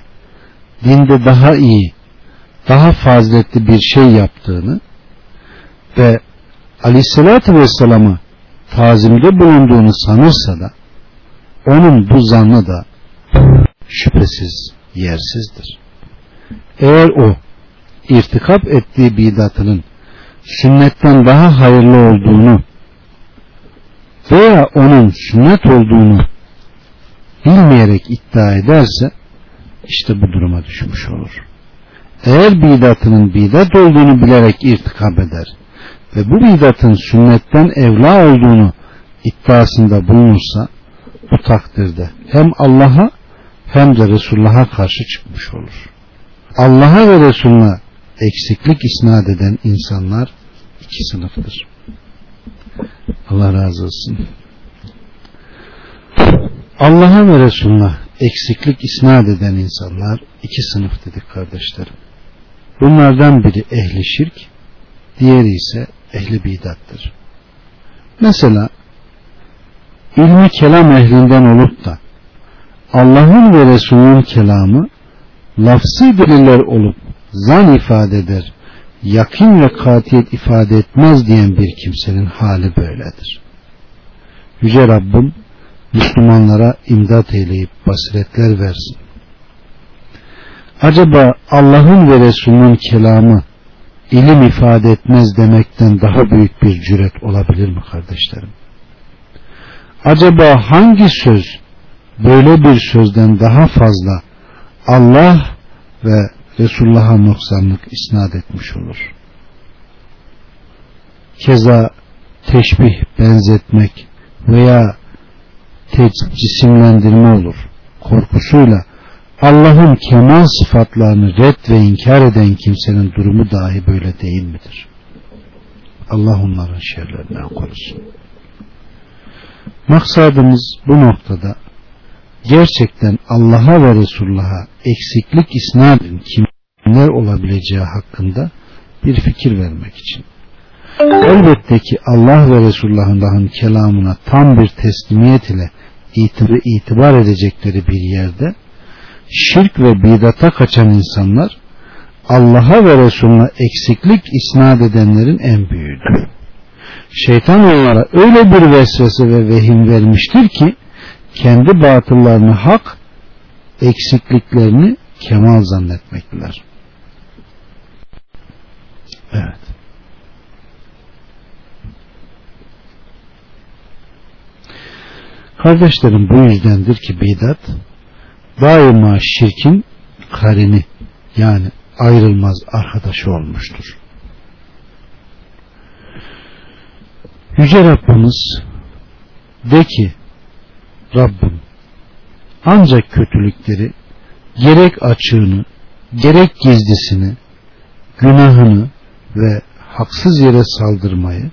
S1: dinde daha iyi, daha faziletli bir şey yaptığını ve Aleyhisselatü Vesselam'ı tazimde bulunduğunu sanırsa da onun bu zannı da şüphesiz yersizdir. Eğer o irtikap ettiği bidatının sünnetten daha hayırlı olduğunu veya onun sünnet olduğunu bilmeyerek iddia ederse işte bu duruma düşmüş olur. Eğer bidatının bidat olduğunu bilerek irtikap eder ve bu bidatın sünnetten evla olduğunu iddiasında bulunursa bu takdirde hem Allah'a hem de Resulullah'a karşı çıkmış olur. Allah'a ve Resulüne eksiklik isnat eden insanlar iki sınıftır. Allah razı olsun. Allah'a ve Resulüne eksiklik isnat eden insanlar iki sınıf dedik kardeşlerim. Bunlardan biri ehli şirk, diğeri ise ehli bidattır. Mesela ilmi kelam ehlinden olup da Allah'ın ve Resulünün kelamı lafsi deliller olup zan ifade eder, yakin ve katiyet ifade etmez diyen bir kimsenin hali böyledir. Yüce Rabbim Müslümanlara imdat eyleyip basiretler versin. Acaba Allah'ın ve Resulünün kelamı ilim ifade etmez demekten daha büyük bir cüret olabilir mi kardeşlerim? Acaba hangi söz böyle bir sözden daha fazla Allah ve Resulullah'a noksanlık isnat etmiş olur. Keza teşbih, benzetmek veya cisimlendirme olur. Korkusuyla Allah'ın kemal sıfatlarını red ve inkar eden kimsenin durumu dahi böyle değil midir? Allah onların şerlerinden korusun. Maksadımız bu noktada gerçekten Allah'a ve Resulullah'a eksiklik isnadın kimler olabileceği hakkında bir fikir vermek için. Elbette ki Allah ve Resulullah'ın kelamına tam bir teslimiyet ile itibar edecekleri bir yerde şirk ve bidata kaçan insanlar Allah'a ve Resulüne eksiklik isnat edenlerin en büyüğüdür. Şeytan onlara öyle bir vesvese ve vehim vermiştir ki kendi batıllarını hak, eksikliklerini kemal zannetmektedir. Evet. Kardeşlerim bu yüzdendir ki bidat daima şirkin karini yani ayrılmaz arkadaşı olmuştur. Yüce Rabbimiz de ki Rabbim ancak kötülükleri gerek açığını gerek gizlisini günahını ve haksız yere saldırmayı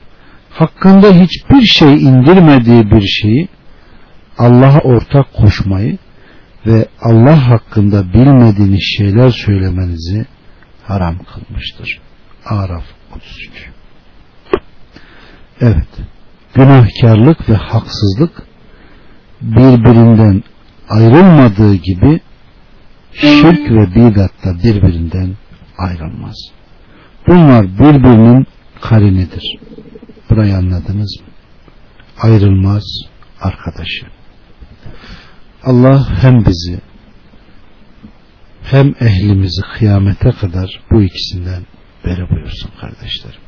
S1: hakkında hiçbir şey indirmediği bir şeyi Allah'a ortak koşmayı ve Allah hakkında bilmediğiniz şeyler söylemenizi haram kılmıştır. Araf 33 Evet, günahkarlık ve haksızlık birbirinden ayrılmadığı gibi şirk ve bidat da birbirinden ayrılmaz. Bunlar birbirinin karinidir. Burayı anladınız mı? Ayrılmaz arkadaşı. Allah hem bizi hem ehlimizi kıyamete kadar bu ikisinden beri buyursun kardeşlerim.